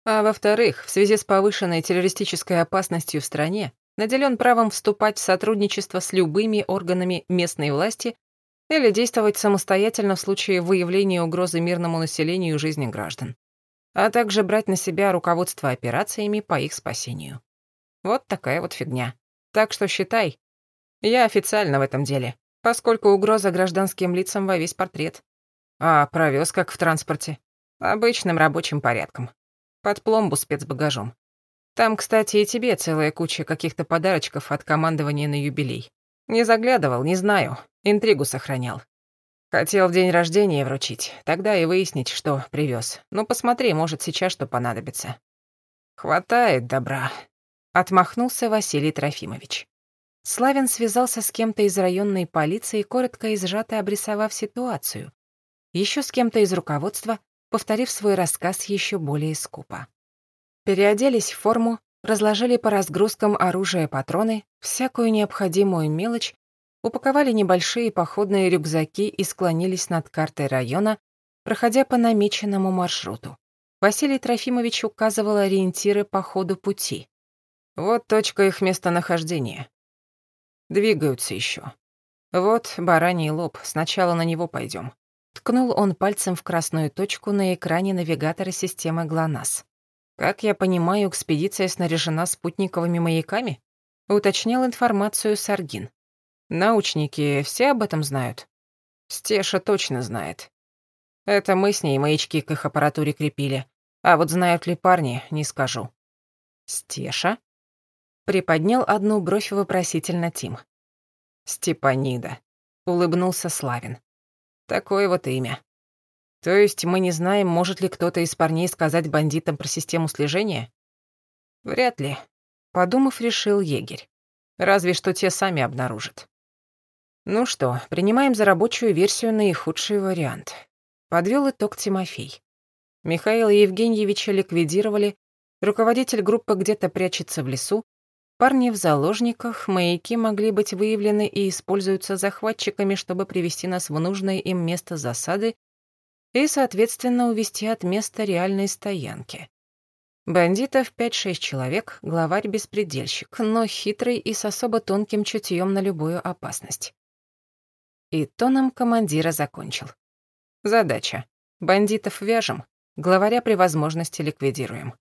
А во-вторых, в связи с повышенной террористической опасностью в стране, наделен правом вступать в сотрудничество с любыми органами местной власти или действовать самостоятельно в случае выявления угрозы мирному населению и жизни граждан, а также брать на себя руководство операциями по их спасению. Вот такая вот фигня. Так что считай, я официально в этом деле поскольку угроза гражданским лицам во весь портрет. А провез как в транспорте. Обычным рабочим порядком. Под пломбу спецбагажом. Там, кстати, и тебе целая куча каких-то подарочков от командования на юбилей. Не заглядывал, не знаю. Интригу сохранял. Хотел день рождения вручить, тогда и выяснить, что привез. Ну, посмотри, может, сейчас что понадобится. Хватает добра. Отмахнулся Василий Трофимович. Славин связался с кем-то из районной полиции, коротко и сжато обрисовав ситуацию. Еще с кем-то из руководства, повторив свой рассказ еще более скупо. Переоделись в форму, разложили по разгрузкам оружие, патроны, всякую необходимую мелочь, упаковали небольшие походные рюкзаки и склонились над картой района, проходя по намеченному маршруту. Василий Трофимович указывал ориентиры по ходу пути. Вот точка их местонахождения. Двигаются еще. Вот бараний лоб, сначала на него пойдем. Ткнул он пальцем в красную точку на экране навигатора системы ГЛОНАСС. «Как я понимаю, экспедиция снаряжена спутниковыми маяками?» Уточнял информацию Саргин. «Научники все об этом знают?» «Стеша точно знает. Это мы с ней маячки к их аппаратуре крепили. А вот знают ли парни, не скажу». «Стеша?» Приподнял одну бровь вопросительно Тим. «Степанида», — улыбнулся Славин. «Такое вот имя. То есть мы не знаем, может ли кто-то из парней сказать бандитам про систему слежения? Вряд ли. Подумав, решил егерь. Разве что те сами обнаружат. Ну что, принимаем за рабочую версию наихудший вариант. Подвел итог Тимофей. Михаила Евгеньевича ликвидировали, руководитель группы где-то прячется в лесу, Парни в заложниках, маяки могли быть выявлены и используются захватчиками, чтобы привести нас в нужное им место засады и, соответственно, увести от места реальной стоянки. Бандитов 5-6 человек, главарь-беспредельщик, но хитрый и с особо тонким чутьем на любую опасность. И тоном командира закончил. Задача. Бандитов вяжем, главаря при возможности ликвидируем.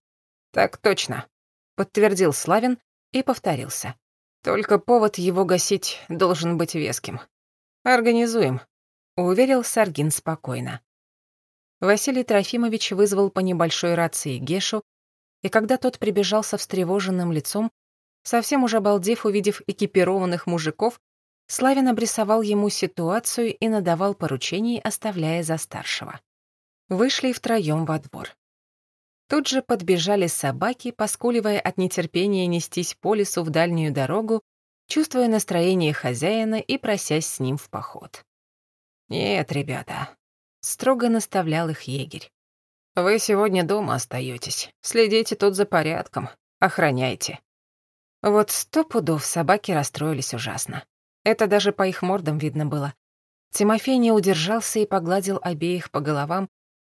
Так точно, подтвердил Славин и повторился. Только повод его гасить должен быть веским. Организуем, уверил Саргин спокойно. Василий Трофимович вызвал по небольшой рации Гешу, и когда тот прибежал со встревоженным лицом, совсем уже обалдев, увидев экипированных мужиков, Славин обрисовал ему ситуацию и надавал поручений, оставляя за старшего. Вышли втроём во двор. Тут же подбежали собаки, поскуливая от нетерпения нестись по лесу в дальнюю дорогу, чувствуя настроение хозяина и просясь с ним в поход. «Нет, ребята», — строго наставлял их егерь. «Вы сегодня дома остаетесь. Следите тут за порядком. Охраняйте». Вот сто пудов собаки расстроились ужасно. Это даже по их мордам видно было. Тимофей не удержался и погладил обеих по головам,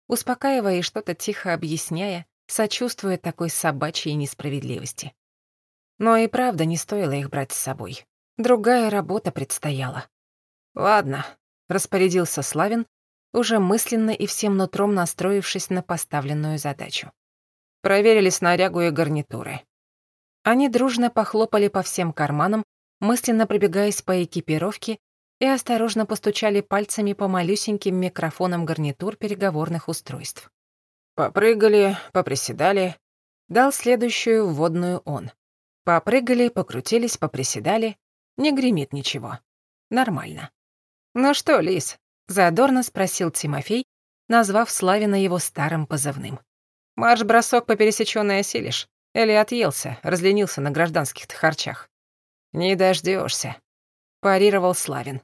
успокаивая и что-то тихо объясняя, сочувствуя такой собачьей несправедливости. Но и правда не стоило их брать с собой. Другая работа предстояла. «Ладно», — распорядился Славин, уже мысленно и всем нутром настроившись на поставленную задачу. Проверили снарягу и гарнитуры. Они дружно похлопали по всем карманам, мысленно пробегаясь по экипировке и осторожно постучали пальцами по малюсеньким микрофонам гарнитур переговорных устройств. Попрыгали, поприседали. Дал следующую вводную он. Попрыгали, покрутились, поприседали. Не гремит ничего. Нормально. «Ну что, Лис?» — задорно спросил Тимофей, назвав Славина его старым позывным. «Марш-бросок по пересечённой осилишь? Или отъелся, разленился на гражданских-то харчах?» «Не дождёшься», парировал Славин.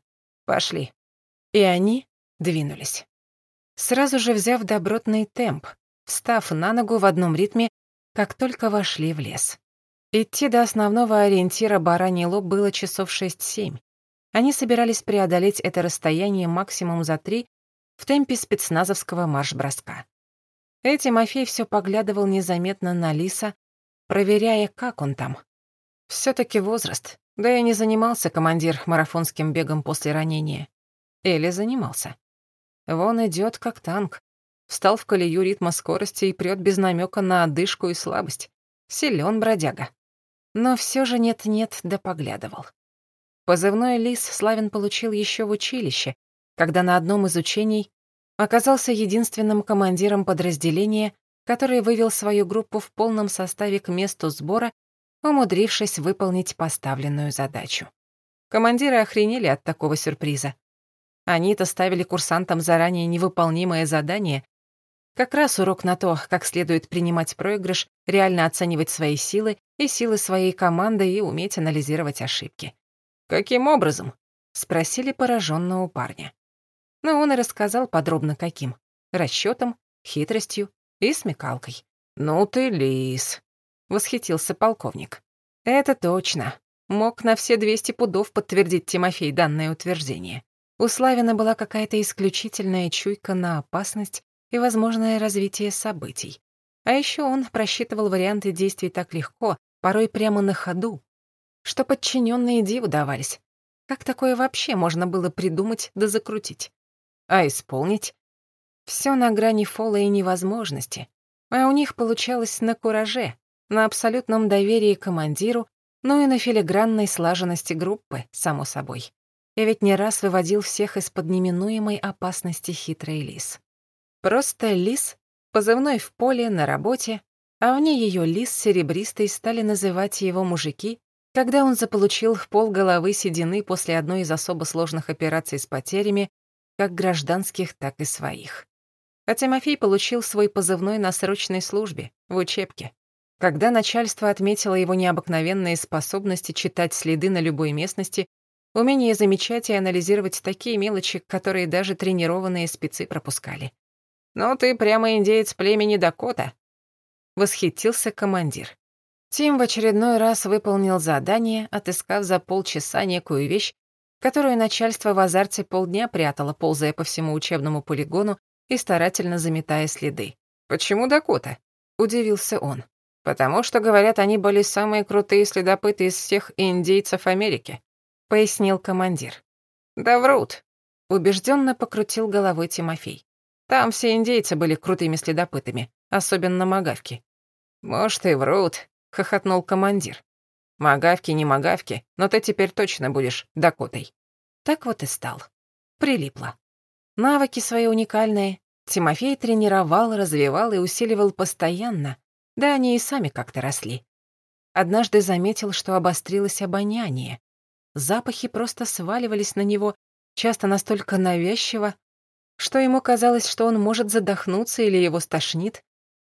«Пошли». И они двинулись. Сразу же взяв добротный темп, встав на ногу в одном ритме, как только вошли в лес. Идти до основного ориентира Бараний лоб было часов шесть-семь. Они собирались преодолеть это расстояние максимум за три в темпе спецназовского марш-броска. И Тимофей все поглядывал незаметно на Лиса, проверяя, как он там. все таки возраст, да и не занимался командир марафонским бегом после ранения. Или занимался. Вон идет как танк. Встал в колею ритма скорости и прет без намека на одышку и слабость. Силен бродяга. Но все же нет-нет, да поглядывал. Позывной «Лис» Славин получил еще в училище, когда на одном из учений оказался единственным командиром подразделения, который вывел свою группу в полном составе к месту сбора, умудрившись выполнить поставленную задачу. Командиры охренели от такого сюрприза. Они-то ставили курсантам заранее невыполнимое задание, как раз урок на то, как следует принимать проигрыш, реально оценивать свои силы и силы своей команды и уметь анализировать ошибки. «Каким образом?» — спросили пораженного парня. Но он и рассказал подробно каким. Расчетом, хитростью и смекалкой. «Ну ты лис», — восхитился полковник. «Это точно. Мог на все 200 пудов подтвердить Тимофей данное утверждение. У Славина была какая-то исключительная чуйка на опасность и возможное развитие событий. А еще он просчитывал варианты действий так легко, порой прямо на ходу, что подчиненные диву давались. Как такое вообще можно было придумать да закрутить? А исполнить? Все на грани фола и невозможности. А у них получалось на кураже, на абсолютном доверии командиру, ну и на филигранной слаженности группы, само собой. И ведь не раз выводил всех из-под неминуемой опасности хитрый лис. Просто лис, позывной в поле, на работе, а вне ее лис серебристый стали называть его мужики, когда он заполучил в пол головы седины после одной из особо сложных операций с потерями, как гражданских, так и своих. А Тимофей получил свой позывной на срочной службе, в учебке. Когда начальство отметило его необыкновенные способности читать следы на любой местности, умение замечать и анализировать такие мелочи, которые даже тренированные спецы пропускали. «Ну ты прямо индеец племени Дакота», — восхитился командир. Тим в очередной раз выполнил задание, отыскав за полчаса некую вещь, которую начальство в азарте полдня прятало, ползая по всему учебному полигону и старательно заметая следы. «Почему Дакота?» — удивился он. «Потому что, говорят, они были самые крутые следопыты из всех индейцев Америки», — пояснил командир. «Да врут», — убежденно покрутил головой Тимофей. «Там все индейцы были крутыми следопытами, особенно магавки». «Может, и врут», — хохотнул командир. «Магавки, не магавки, но ты теперь точно будешь Дакотой». Так вот и стал. Прилипло. Навыки свои уникальные Тимофей тренировал, развивал и усиливал постоянно, да они и сами как-то росли. Однажды заметил, что обострилось обоняние. Запахи просто сваливались на него, часто настолько навязчиво, что ему казалось, что он может задохнуться или его стошнит.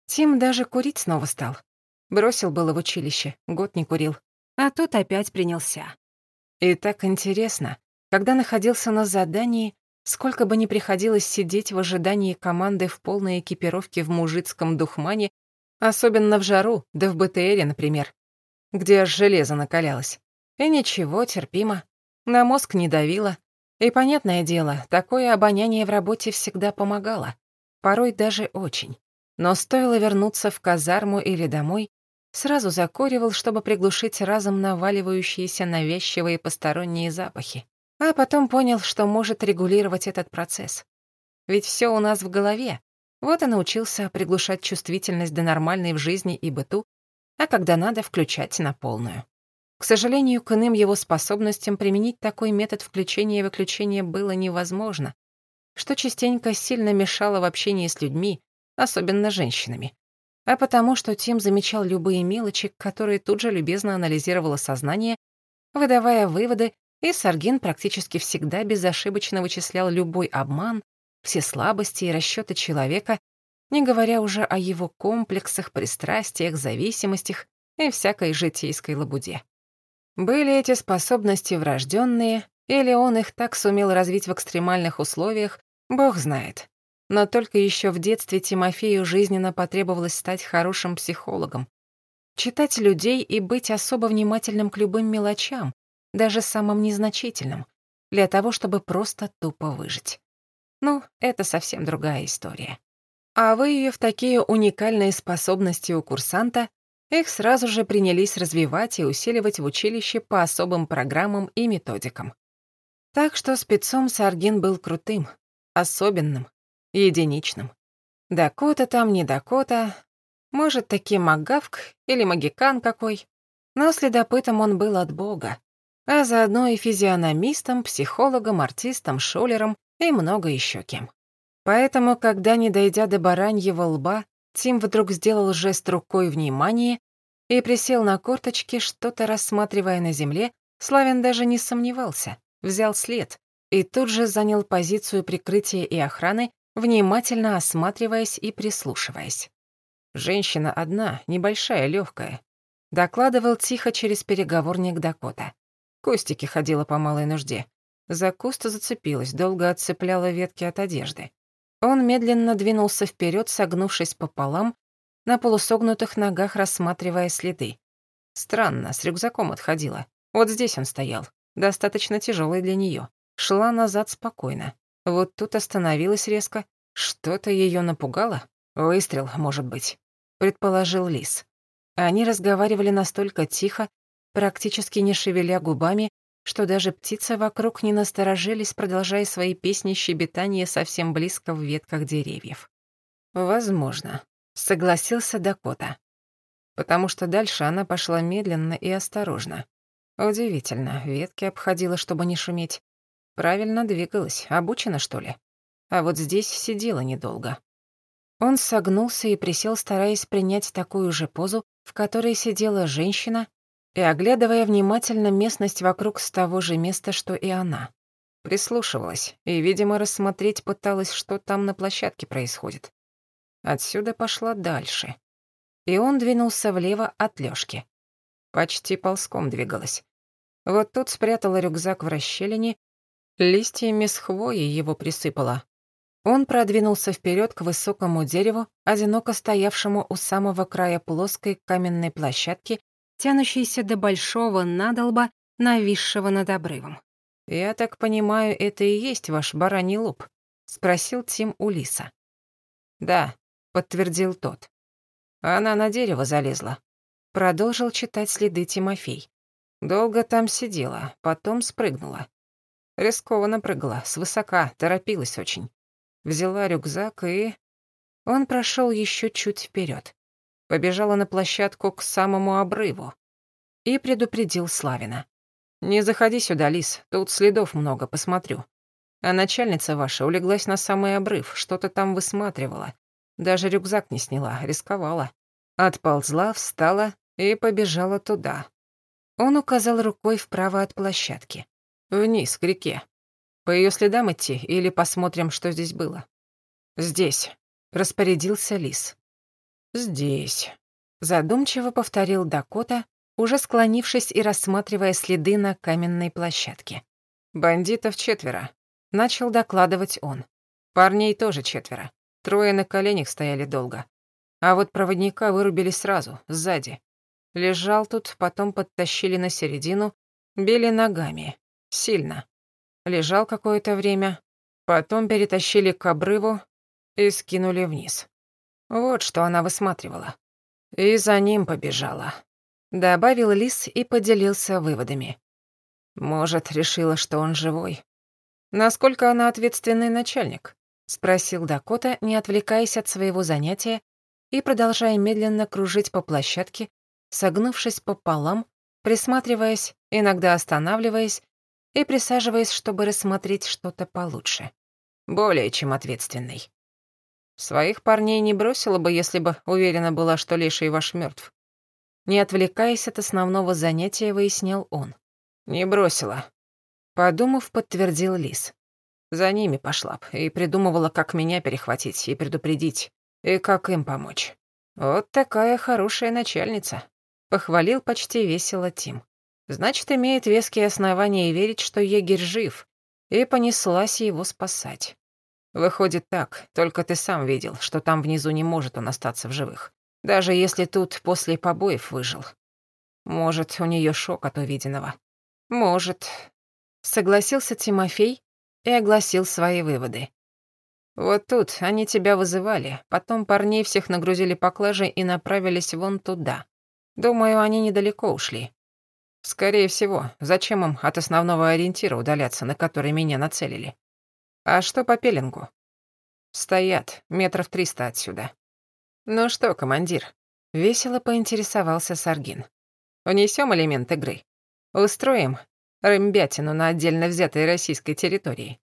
Тим даже курить снова стал. Бросил было в училище, год не курил. А тут опять принялся. И так интересно, когда находился на задании, сколько бы ни приходилось сидеть в ожидании команды в полной экипировке в мужицком духмане, особенно в жару, да в БТРе, например, где аж железо накалялось. И ничего, терпимо. На мозг не давило. И, понятное дело, такое обоняние в работе всегда помогало. Порой даже очень. Но стоило вернуться в казарму или домой, Сразу закуривал, чтобы приглушить разом наваливающиеся навязчивые посторонние запахи. А потом понял, что может регулировать этот процесс. Ведь все у нас в голове. Вот и научился приглушать чувствительность до нормальной в жизни и быту, а когда надо, включать на полную. К сожалению, к иным его способностям применить такой метод включения и выключения было невозможно, что частенько сильно мешало в общении с людьми, особенно женщинами а потому что Тим замечал любые мелочи, которые тут же любезно анализировало сознание, выдавая выводы, и Саргин практически всегда безошибочно вычислял любой обман, все слабости и расчеты человека, не говоря уже о его комплексах, пристрастиях, зависимостях и всякой житейской лабуде. Были эти способности врожденные, или он их так сумел развить в экстремальных условиях, бог знает. Но только еще в детстве Тимофею жизненно потребовалось стать хорошим психологом. Читать людей и быть особо внимательным к любым мелочам, даже самым незначительным. для того, чтобы просто тупо выжить. Ну, это совсем другая история. А выявив такие уникальные способности у курсанта, их сразу же принялись развивать и усиливать в училище по особым программам и методикам. Так что спецом Саргин был крутым, особенным, единичным. Дакота там не Дакота, может, таки Магавк или Магикан какой, но следопытом он был от бога, а заодно и физиономистом, психологом, артистом, шулером и много еще кем. Поэтому, когда, не дойдя до бараньего лба, Тим вдруг сделал жест рукой внимания и присел на корточки, что-то рассматривая на земле, Славин даже не сомневался, взял след и тут же занял позицию прикрытия и охраны, внимательно осматриваясь и прислушиваясь. Женщина одна, небольшая, легкая, докладывал тихо через переговорник Дакота. Костики ходила по малой нужде. За куст зацепилась, долго отцепляла ветки от одежды. Он медленно двинулся вперед, согнувшись пополам, на полусогнутых ногах рассматривая следы. Странно, с рюкзаком отходила. Вот здесь он стоял, достаточно тяжелый для нее. Шла назад спокойно. Вот тут остановилась резко. Что-то ее напугало? Выстрел, может быть, предположил Лис. Они разговаривали настолько тихо, практически не шевеля губами, что даже птицы вокруг не насторожились, продолжая свои песни щебетания совсем близко в ветках деревьев. «Возможно», — согласился Дакота. Потому что дальше она пошла медленно и осторожно. Удивительно, ветки обходила, чтобы не шуметь. Правильно двигалась, обучена, что ли? А вот здесь сидела недолго. Он согнулся и присел, стараясь принять такую же позу, в которой сидела женщина, и оглядывая внимательно местность вокруг с того же места, что и она. Прислушивалась и, видимо, рассмотреть пыталась, что там на площадке происходит. Отсюда пошла дальше. И он двинулся влево от Лёшки. Почти ползком двигалась. Вот тут спрятала рюкзак в расщелине, листьями с хвои его присыпала. Он продвинулся вперед к высокому дереву, одиноко стоявшему у самого края плоской каменной площадки, тянущийся до большого надолба, нависшего над обрывом. «Я так понимаю, это и есть ваш бараний лоб?» — спросил Тим у Лиса. «Да», — подтвердил тот. «Она на дерево залезла». Продолжил читать следы Тимофей. Долго там сидела, потом спрыгнула. Рискованно прыгала, свысока, торопилась очень. Взяла рюкзак и... Он прошел еще чуть вперед побежала на площадку к самому обрыву и предупредил Славина. «Не заходи сюда, Лис, тут следов много, посмотрю». А начальница ваша улеглась на самый обрыв, что-то там высматривала. Даже рюкзак не сняла, рисковала. Отползла, встала и побежала туда. Он указал рукой вправо от площадки. Вниз, к реке. По ее следам идти или посмотрим, что здесь было? Здесь, распорядился Лис. «Здесь», — задумчиво повторил Дакота, уже склонившись и рассматривая следы на каменной площадке. «Бандитов четверо», — начал докладывать он. «Парней тоже четверо. Трое на коленях стояли долго. А вот проводника вырубили сразу, сзади. Лежал тут, потом подтащили на середину, били ногами. Сильно. Лежал какое-то время, потом перетащили к обрыву и скинули вниз. Вот что она высматривала. И за ним побежала. Добавил Лис и поделился выводами. Может, решила, что он живой. Насколько она ответственный начальник? Спросил Дакота, не отвлекаясь от своего занятия и продолжая медленно кружить по площадке, согнувшись пополам, присматриваясь, иногда останавливаясь и присаживаясь, чтобы рассмотреть что-то получше. Более чем ответственный. Своих парней не бросила бы, если бы уверена была, что Леший ваш мертв. Не отвлекаясь от основного занятия, выяснял он. Не бросила. Подумав, подтвердил Лис. За ними пошла б и придумывала, как меня перехватить и предупредить, и как им помочь. Вот такая хорошая начальница. Похвалил почти весело Тим. Значит, имеет веские основания верить, что егерь жив, и понеслась его спасать. Выходит так, только ты сам видел, что там внизу не может он остаться в живых. Даже если тут после побоев выжил. Может, у нее шок от увиденного. Может. Согласился Тимофей и огласил свои выводы. Вот тут они тебя вызывали, потом парней всех нагрузили поклажей и направились вон туда. Думаю, они недалеко ушли. Скорее всего, зачем им от основного ориентира удаляться, на который меня нацелили? А что по пеленгу? Стоят, метров триста отсюда. Ну что, командир, весело поинтересовался Саргин. Унесем элемент игры. Устроим рымбятину на отдельно взятой российской территории.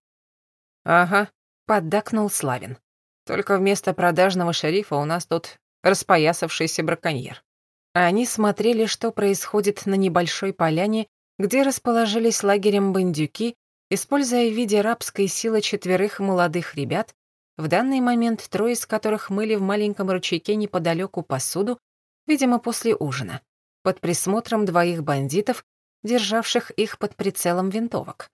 Ага, поддакнул Славин. Только вместо продажного шерифа у нас тут распоясавшийся браконьер. Они смотрели, что происходит на небольшой поляне, где расположились лагерем бандюки, используя в виде рабской силы четверых молодых ребят, в данный момент трое из которых мыли в маленьком ручейке неподалеку посуду, видимо, после ужина, под присмотром двоих бандитов, державших их под прицелом винтовок.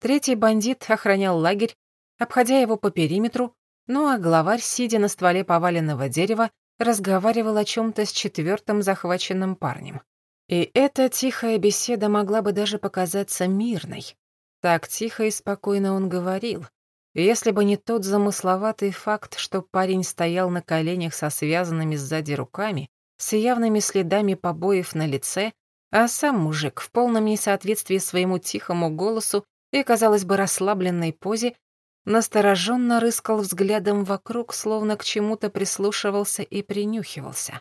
Третий бандит охранял лагерь, обходя его по периметру, ну а главарь, сидя на стволе поваленного дерева, разговаривал о чем-то с четвертым захваченным парнем. И эта тихая беседа могла бы даже показаться мирной. Так тихо и спокойно он говорил. Если бы не тот замысловатый факт, что парень стоял на коленях со связанными сзади руками, с явными следами побоев на лице, а сам мужик в полном несоответствии своему тихому голосу и, казалось бы, расслабленной позе настороженно рыскал взглядом вокруг, словно к чему-то прислушивался и принюхивался.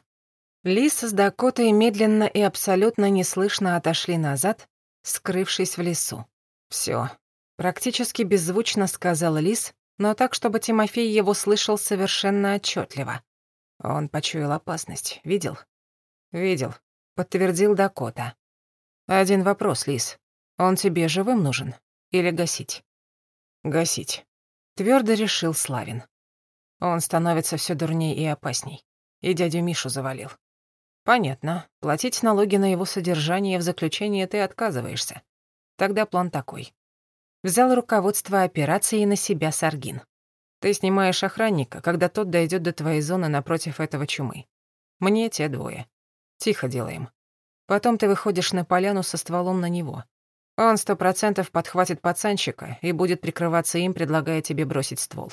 Лис с Дакотой медленно и абсолютно неслышно отошли назад, скрывшись в лесу. Все, практически беззвучно сказал Лис, но так, чтобы Тимофей его слышал совершенно отчетливо. Он почуял опасность. Видел? Видел, подтвердил Дакота. Один вопрос, Лис. Он тебе живым нужен или гасить? Гасить. Твердо решил Славин. Он становится все дурней и опасней. И дядю Мишу завалил. Понятно. Платить налоги на его содержание в заключение ты отказываешься. Тогда план такой. Взял руководство операции на себя Саргин. Ты снимаешь охранника, когда тот дойдет до твоей зоны напротив этого чумы. Мне те двое. Тихо делаем. Потом ты выходишь на поляну со стволом на него. Он сто процентов подхватит пацанчика и будет прикрываться им, предлагая тебе бросить ствол.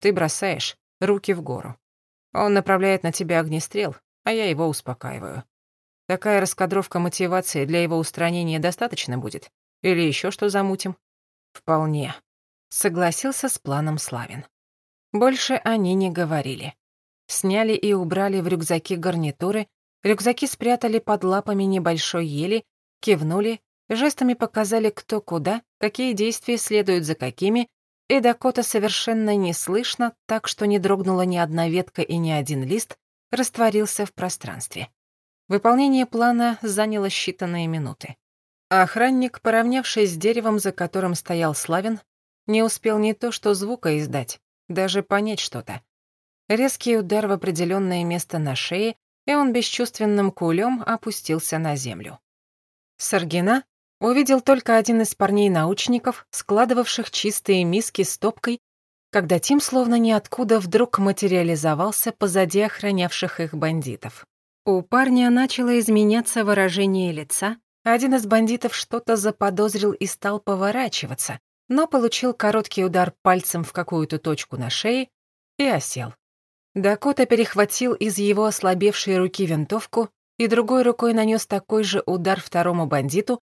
Ты бросаешь, руки в гору. Он направляет на тебя огнестрел, а я его успокаиваю. Такая раскадровка мотивации для его устранения достаточно будет? Или еще что замутим? Вполне. Согласился с планом Славин. Больше они не говорили. Сняли и убрали в рюкзаки гарнитуры, рюкзаки спрятали под лапами небольшой ели, кивнули жестами показали кто куда, какие действия следуют за какими, и Дакота совершенно неслышно, так что не дрогнула ни одна ветка и ни один лист, растворился в пространстве. Выполнение плана заняло считанные минуты. Охранник, поравнявшись с деревом, за которым стоял Славин, не успел не то что звука издать, даже понять что-то. Резкий удар в определенное место на шее, и он бесчувственным кулем опустился на землю. Саргина, увидел только один из парней-научников, складывавших чистые миски с топкой, когда Тим словно ниоткуда вдруг материализовался позади охранявших их бандитов. У парня начало изменяться выражение лица, один из бандитов что-то заподозрил и стал поворачиваться, но получил короткий удар пальцем в какую-то точку на шее и осел. Дакота перехватил из его ослабевшей руки винтовку и другой рукой нанес такой же удар второму бандиту,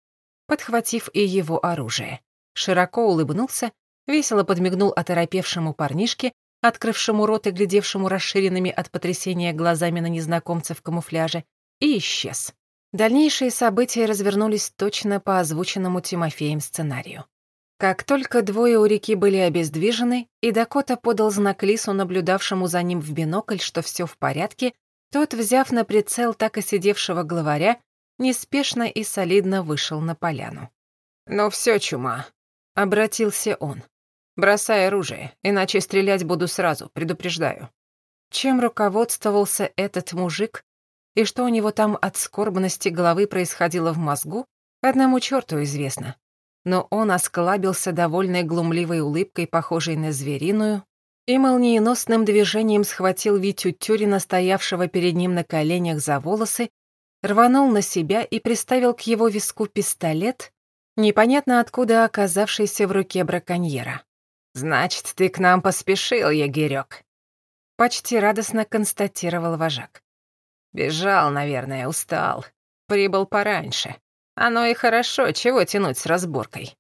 подхватив и его оружие. Широко улыбнулся, весело подмигнул оторопевшему парнишке, открывшему рот и глядевшему расширенными от потрясения глазами на незнакомца в камуфляже, и исчез. Дальнейшие события развернулись точно по озвученному Тимофеем сценарию. Как только двое у реки были обездвижены, и Дакота подал знак Лису, наблюдавшему за ним в бинокль, что все в порядке, тот, взяв на прицел так и сидевшего главаря, неспешно и солидно вышел на поляну. «Ну все, чума», — обратился он. «Бросай оружие, иначе стрелять буду сразу, предупреждаю». Чем руководствовался этот мужик, и что у него там от скорбности головы происходило в мозгу, одному черту известно. Но он осклабился довольной глумливой улыбкой, похожей на звериную, и молниеносным движением схватил Витю Тюрина, стоявшего перед ним на коленях за волосы, рванул на себя и приставил к его виску пистолет, непонятно откуда оказавшийся в руке браконьера. «Значит, ты к нам поспешил, егерёк», — почти радостно констатировал вожак. «Бежал, наверное, устал. Прибыл пораньше. Оно и хорошо, чего тянуть с разборкой».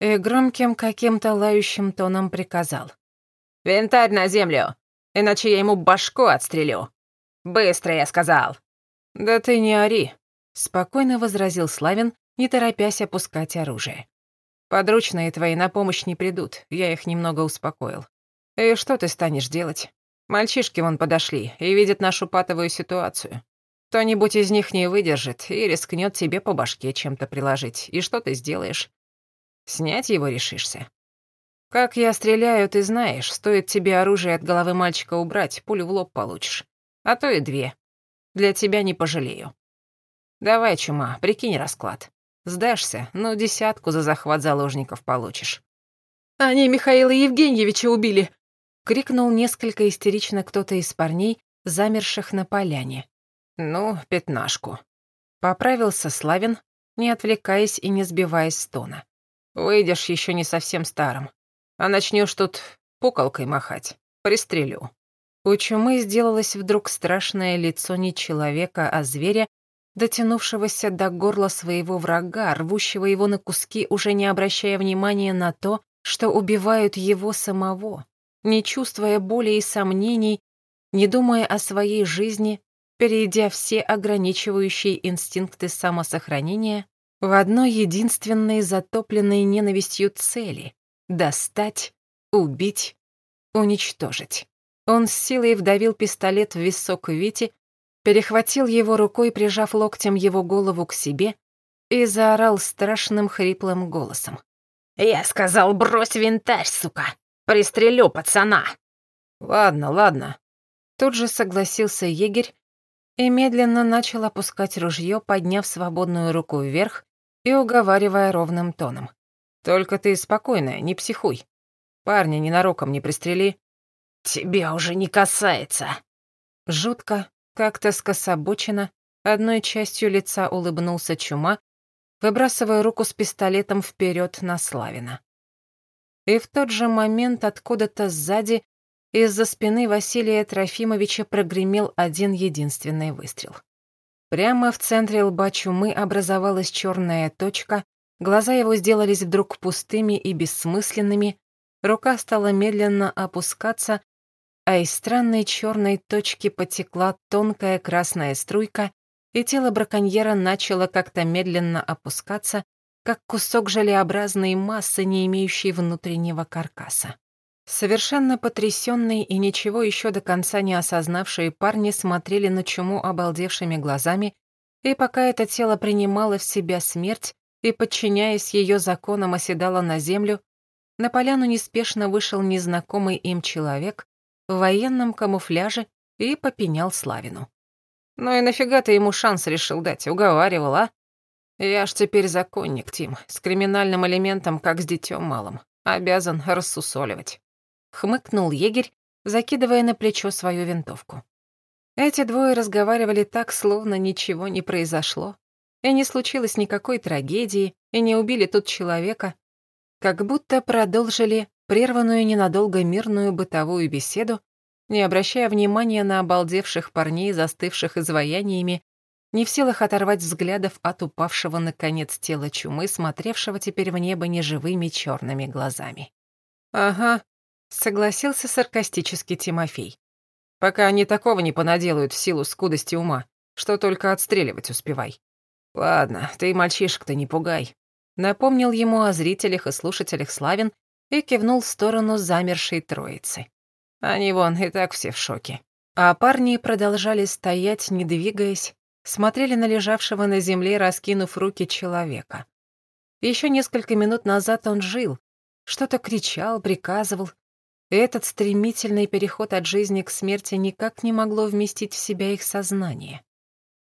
И громким каким-то лающим тоном приказал. «Винтарь на землю, иначе я ему башку отстрелю. Быстро, я сказал». «Да ты не ори», — спокойно возразил Славин, не торопясь опускать оружие. «Подручные твои на помощь не придут, я их немного успокоил. И что ты станешь делать? Мальчишки вон подошли и видят нашу патовую ситуацию. Кто-нибудь из них не выдержит и рискнет тебе по башке чем-то приложить. И что ты сделаешь? Снять его решишься? Как я стреляю, ты знаешь. Стоит тебе оружие от головы мальчика убрать, пулю в лоб получишь. А то и две. Для тебя не пожалею. Давай, чума, прикинь расклад. Сдашься, ну десятку за захват заложников получишь. Они Михаила Евгеньевича убили, крикнул несколько истерично кто-то из парней, замерших на поляне. Ну, пятнашку. Поправился Славин, не отвлекаясь и не сбиваясь с тона. Выйдешь еще не совсем старым. А начнешь тут пукалкой махать. Пристрелю. У чумы сделалось вдруг страшное лицо не человека, а зверя, дотянувшегося до горла своего врага, рвущего его на куски, уже не обращая внимания на то, что убивают его самого, не чувствуя боли и сомнений, не думая о своей жизни, перейдя все ограничивающие инстинкты самосохранения в одной единственной затопленной ненавистью цели — достать, убить, уничтожить. Он с силой вдавил пистолет в висок Вити, перехватил его рукой, прижав локтем его голову к себе, и заорал страшным хриплым голосом. «Я сказал, брось винтарь, сука! Пристрелю пацана!» «Ладно, ладно». Тут же согласился егерь и медленно начал опускать ружье, подняв свободную руку вверх и уговаривая ровным тоном. «Только ты спокойная, не психуй. Парня ненароком не пристрели, «Тебя уже не касается». Жутко, как-то скособочено, одной частью лица улыбнулся чума, выбрасывая руку с пистолетом вперед на Славина. И в тот же момент откуда-то сзади из-за спины Василия Трофимовича прогремел один единственный выстрел. Прямо в центре лба чумы образовалась черная точка, глаза его сделались вдруг пустыми и бессмысленными, рука стала медленно опускаться, а из странной черной точки потекла тонкая красная струйка, и тело браконьера начало как-то медленно опускаться, как кусок желеобразной массы, не имеющей внутреннего каркаса. Совершенно потрясенные и ничего еще до конца не осознавшие парни смотрели на чуму обалдевшими глазами, и пока это тело принимало в себя смерть и, подчиняясь ее законам, оседало на землю, на поляну неспешно вышел незнакомый им человек, в военном камуфляже и попенял Славину. «Ну и нафига ты ему шанс решил дать? Уговаривал, а? Я ж теперь законник, Тим, с криминальным элементом, как с детем малым. Обязан рассусоливать». Хмыкнул егерь, закидывая на плечо свою винтовку. Эти двое разговаривали так, словно ничего не произошло, и не случилось никакой трагедии, и не убили тут человека, как будто продолжили прерванную ненадолго мирную бытовую беседу, не обращая внимания на обалдевших парней, застывших изваяниями, не в силах оторвать взглядов от упавшего наконец тела чумы, смотревшего теперь в небо неживыми черными глазами. «Ага», — согласился саркастически Тимофей. «Пока они такого не понаделают в силу скудости ума, что только отстреливать успевай». «Ладно, ты мальчишек-то не пугай», — напомнил ему о зрителях и слушателях Славин, и кивнул в сторону замершей троицы. Они вон и так все в шоке. А парни продолжали стоять, не двигаясь, смотрели на лежавшего на земле, раскинув руки человека. Еще несколько минут назад он жил, что-то кричал, приказывал. Этот стремительный переход от жизни к смерти никак не могло вместить в себя их сознание.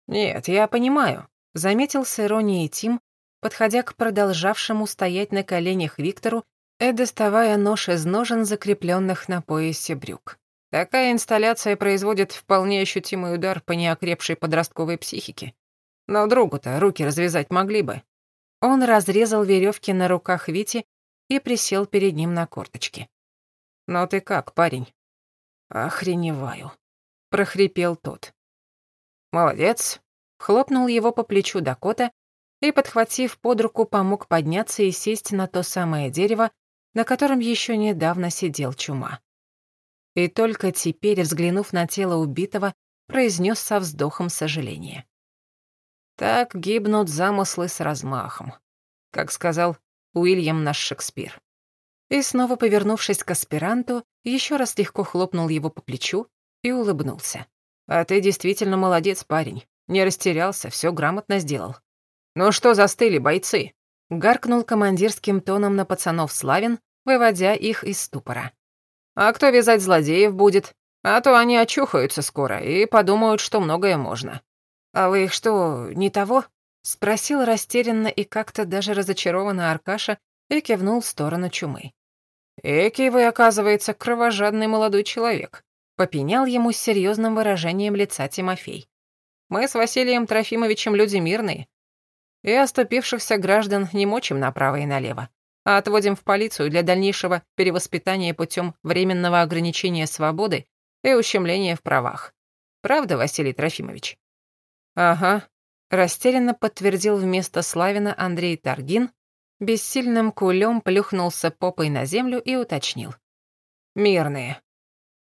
«Нет, я понимаю», — заметил с иронией Тим, подходя к продолжавшему стоять на коленях Виктору и доставая нож из ножен, закрепленных на поясе брюк. Такая инсталляция производит вполне ощутимый удар по неокрепшей подростковой психике. Но другу-то руки развязать могли бы. Он разрезал веревки на руках Вити и присел перед ним на корточки. «Ну ты как, парень?» «Охреневаю», — прохрипел тот. «Молодец», — хлопнул его по плечу Дакота и, подхватив под руку, помог подняться и сесть на то самое дерево, на котором еще недавно сидел чума. И только теперь, взглянув на тело убитого, произнес со вздохом сожаления. Так гибнут замыслы с размахом, как сказал Уильям наш Шекспир. И снова повернувшись к аспиранту, еще раз легко хлопнул его по плечу и улыбнулся. «А ты действительно молодец, парень. Не растерялся, все грамотно сделал. Ну что застыли, бойцы?» Гаркнул командирским тоном на пацанов Славин, выводя их из ступора. «А кто вязать злодеев будет? А то они очухаются скоро и подумают, что многое можно». «А вы их что, не того?» — спросил растерянно и как-то даже разочарованно Аркаша и кивнул в сторону чумы. «Экий вы, оказывается, кровожадный молодой человек», — попенял ему с серьезным выражением лица Тимофей. «Мы с Василием Трофимовичем люди мирные, и оступившихся граждан не мочим направо и налево, а отводим в полицию для дальнейшего перевоспитания путем временного ограничения свободы и ущемления в правах. Правда, Василий Трофимович?» «Ага», — растерянно подтвердил вместо Славина Андрей Таргин, бессильным кулем плюхнулся попой на землю и уточнил. «Мирные».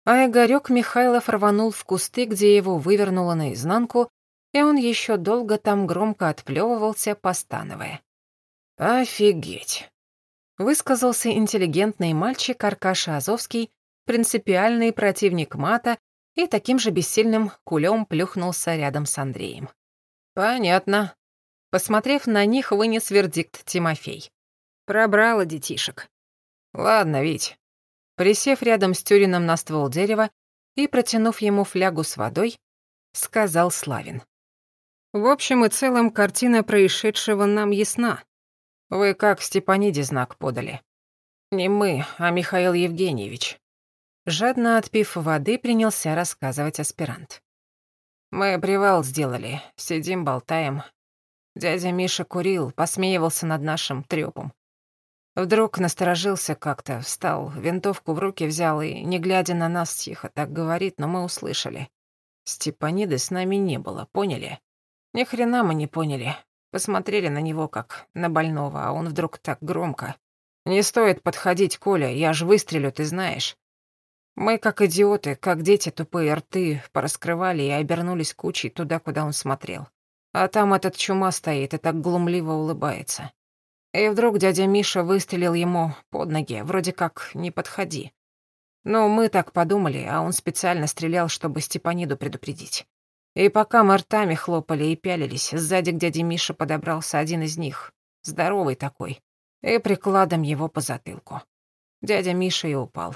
А Игорёк Михайлов рванул в кусты, где его вывернуло наизнанку, и он еще долго там громко отплевывался, постановая. «Офигеть!» Высказался интеллигентный мальчик Аркаша Азовский, принципиальный противник мата, и таким же бессильным кулем плюхнулся рядом с Андреем. «Понятно». Посмотрев на них, вынес вердикт Тимофей. Пробрало детишек. «Ладно, Вить». Присев рядом с Тюрином на ствол дерева и протянув ему флягу с водой, сказал Славин. «В общем и целом, картина происшедшего нам ясна. Вы как Степаниде знак подали?» «Не мы, а Михаил Евгеньевич». Жадно отпив воды, принялся рассказывать аспирант. «Мы привал сделали, сидим, болтаем. Дядя Миша курил, посмеивался над нашим трёпом. Вдруг насторожился как-то, встал, винтовку в руки взял и, не глядя на нас, тихо так говорит, но мы услышали. Степаниды с нами не было, поняли? Ни хрена мы не поняли. Посмотрели на него как на больного, а он вдруг так громко. «Не стоит подходить, Коля, я ж выстрелю, ты знаешь». Мы, как идиоты, как дети тупые рты, пораскрывали и обернулись кучей туда, куда он смотрел. А там этот чума стоит и так глумливо улыбается. И вдруг дядя Миша выстрелил ему под ноги, вроде как «не подходи». Ну, мы так подумали, а он специально стрелял, чтобы Степаниду предупредить. И пока мы ртами хлопали и пялились, сзади к дяде Мише подобрался один из них, здоровый такой, и прикладом его по затылку. Дядя Миша и упал.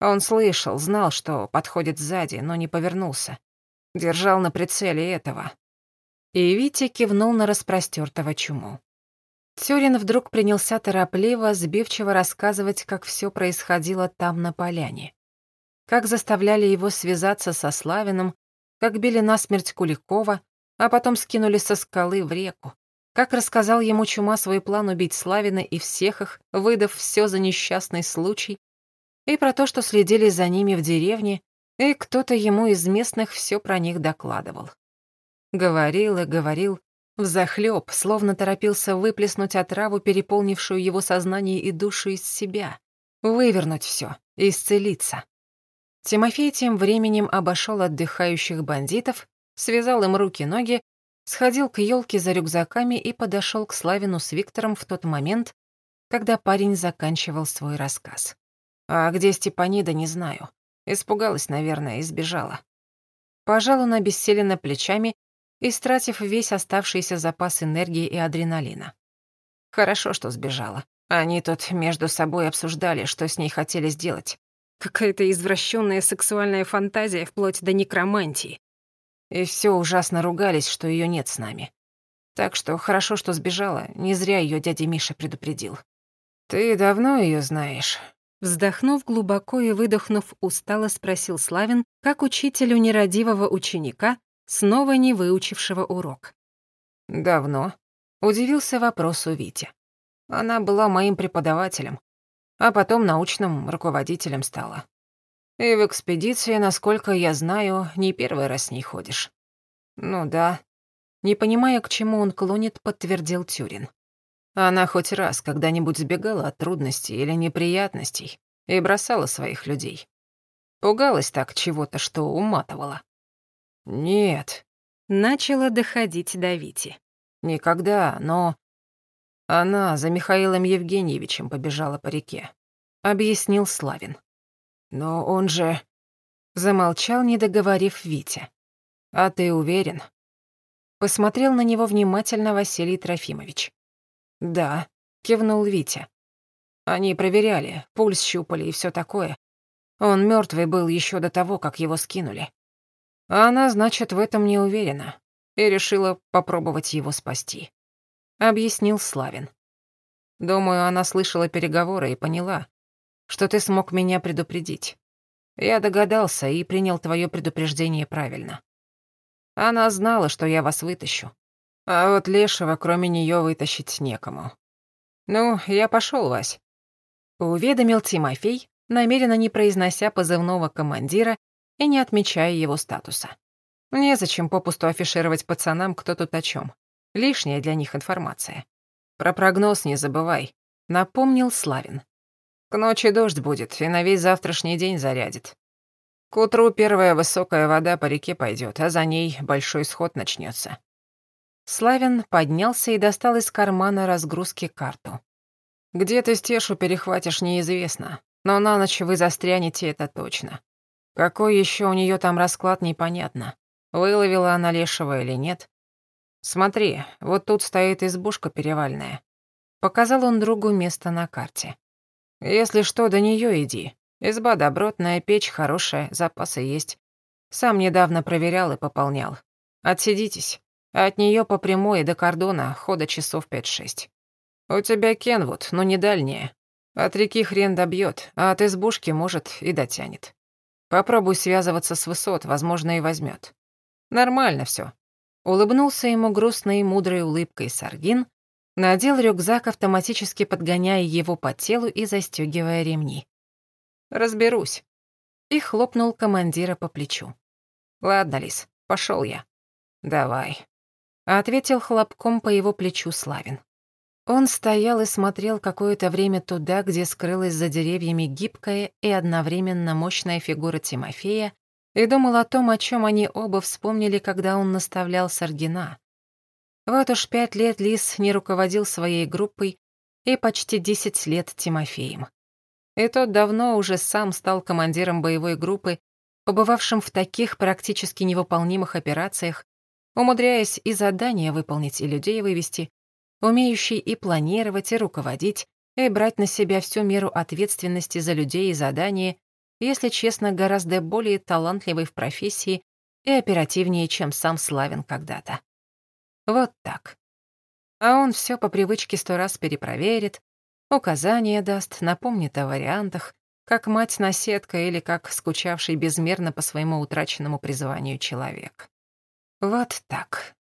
Он слышал, знал, что подходит сзади, но не повернулся. Держал на прицеле этого, и Витя кивнул на распростёртого чуму. Тёрин вдруг принялся торопливо, сбивчиво рассказывать, как всё происходило там на поляне. Как заставляли его связаться со Славиным, как били насмерть Куликова, а потом скинули со скалы в реку. Как рассказал ему Чума свой план убить Славина и всех их, выдав всё за несчастный случай, и про то, что следили за ними в деревне, и кто-то ему из местных всё про них докладывал. Говорил и говорил, взахлёб, словно торопился выплеснуть отраву, переполнившую его сознание и душу из себя, вывернуть всё, исцелиться. Тимофей тем временем обошёл отдыхающих бандитов, связал им руки-ноги, сходил к ёлке за рюкзаками и подошёл к Славину с Виктором в тот момент, когда парень заканчивал свой рассказ. А где Степанида, не знаю. Испугалась, наверное, и сбежала. Пожал он обессиленно плечами истратив весь оставшийся запас энергии и адреналина. Хорошо, что сбежала. Они тут между собой обсуждали, что с ней хотели сделать. Какая-то извращенная сексуальная фантазия вплоть до некромантии. И все ужасно ругались, что ее нет с нами. Так что хорошо, что сбежала, не зря ее дядя Миша предупредил. «Ты давно ее знаешь?» Вздохнув глубоко и выдохнув, устало спросил Славин, как учителю нерадивого ученика, снова не выучившего урок. «Давно», — Удивился вопросу Витя. Она была моим преподавателем, а потом научным руководителем стала. И в экспедиции, насколько я знаю, не первый раз с ней ходишь. Ну да. Не понимая, к чему он клонит, подтвердил Тюрин. Она хоть раз когда-нибудь сбегала от трудностей или неприятностей и бросала своих людей. Пугалась так чего-то, что уматывала. Нет. Начала доходить до Вити. Никогда, но... Она за Михаилом Евгеньевичем побежала по реке. Объяснил Славин. Но он же... Замолчал, не договорив Витя. А ты уверен? Посмотрел на него внимательно Василий Трофимович. Да, кивнул Витя. Они проверяли, пульс щупали и все такое. Он мертвый был еще до того, как его скинули. А она, значит, в этом не уверена и решила попробовать его спасти. Объяснил Славин. Думаю, она слышала переговоры и поняла, что ты смог меня предупредить. Я догадался и принял твое предупреждение правильно. Она знала, что я вас вытащу. А вот Лешего кроме нее вытащить некому. Ну, я пошел, Вась. Уведомил Тимофей, намеренно не произнося позывного командира и не отмечая его статуса. Незачем попусту афишировать пацанам, кто тут о чем. Лишняя для них информация. Про прогноз не забывай, напомнил Славин. К ночи дождь будет и на весь завтрашний день зарядит. К утру первая высокая вода по реке пойдет, а за ней большой сход начнется. Славин поднялся и достал из кармана разгрузки карту. Где ты стешу перехватишь, неизвестно, но на ночь вы застрянете, это точно. Какой еще у нее там расклад, непонятно. Выловила она лешего или нет. Смотри, вот тут стоит избушка перевальная. Показал он другу место на карте. Если что, до нее иди. Изба добротная, печь хорошая, запасы есть. Сам недавно проверял и пополнял. Отсидитесь. От нее по прямой до кордона хода часов пять-шесть. У тебя Кенвуд, но не дальнее. От реки хрен добьет, а от избушки, может, и дотянет. Попробуй связываться с высот, возможно, и возьмет. Нормально все. Улыбнулся ему грустной и мудрой улыбкой Саргин, надел рюкзак, автоматически подгоняя его по телу и застегивая ремни. «Разберусь». И хлопнул командира по плечу. «Ладно, Лис, пошел я». «Давай», — ответил хлопком по его плечу Славин. Он стоял и смотрел какое-то время туда, где скрылась за деревьями гибкая и одновременно мощная фигура Тимофея, и думал о том, о чем они оба вспомнили, когда он наставлял Саргина. Вот уж пять лет Лис не руководил своей группой и почти десять лет Тимофеем. И тот давно уже сам стал командиром боевой группы, побывавшим в таких практически невыполнимых операциях, умудряясь и задания выполнить, и людей вывести, умеющий и планировать, и руководить, и брать на себя всю меру ответственности за людей и задания, если честно, гораздо более талантливый в профессии и оперативнее, чем сам Славин когда-то. Вот так. А он все по привычке сто раз перепроверит, указания даст, напомнит о вариантах, как мать-наседка или как скучавший безмерно по своему утраченному призванию человек. Вот так.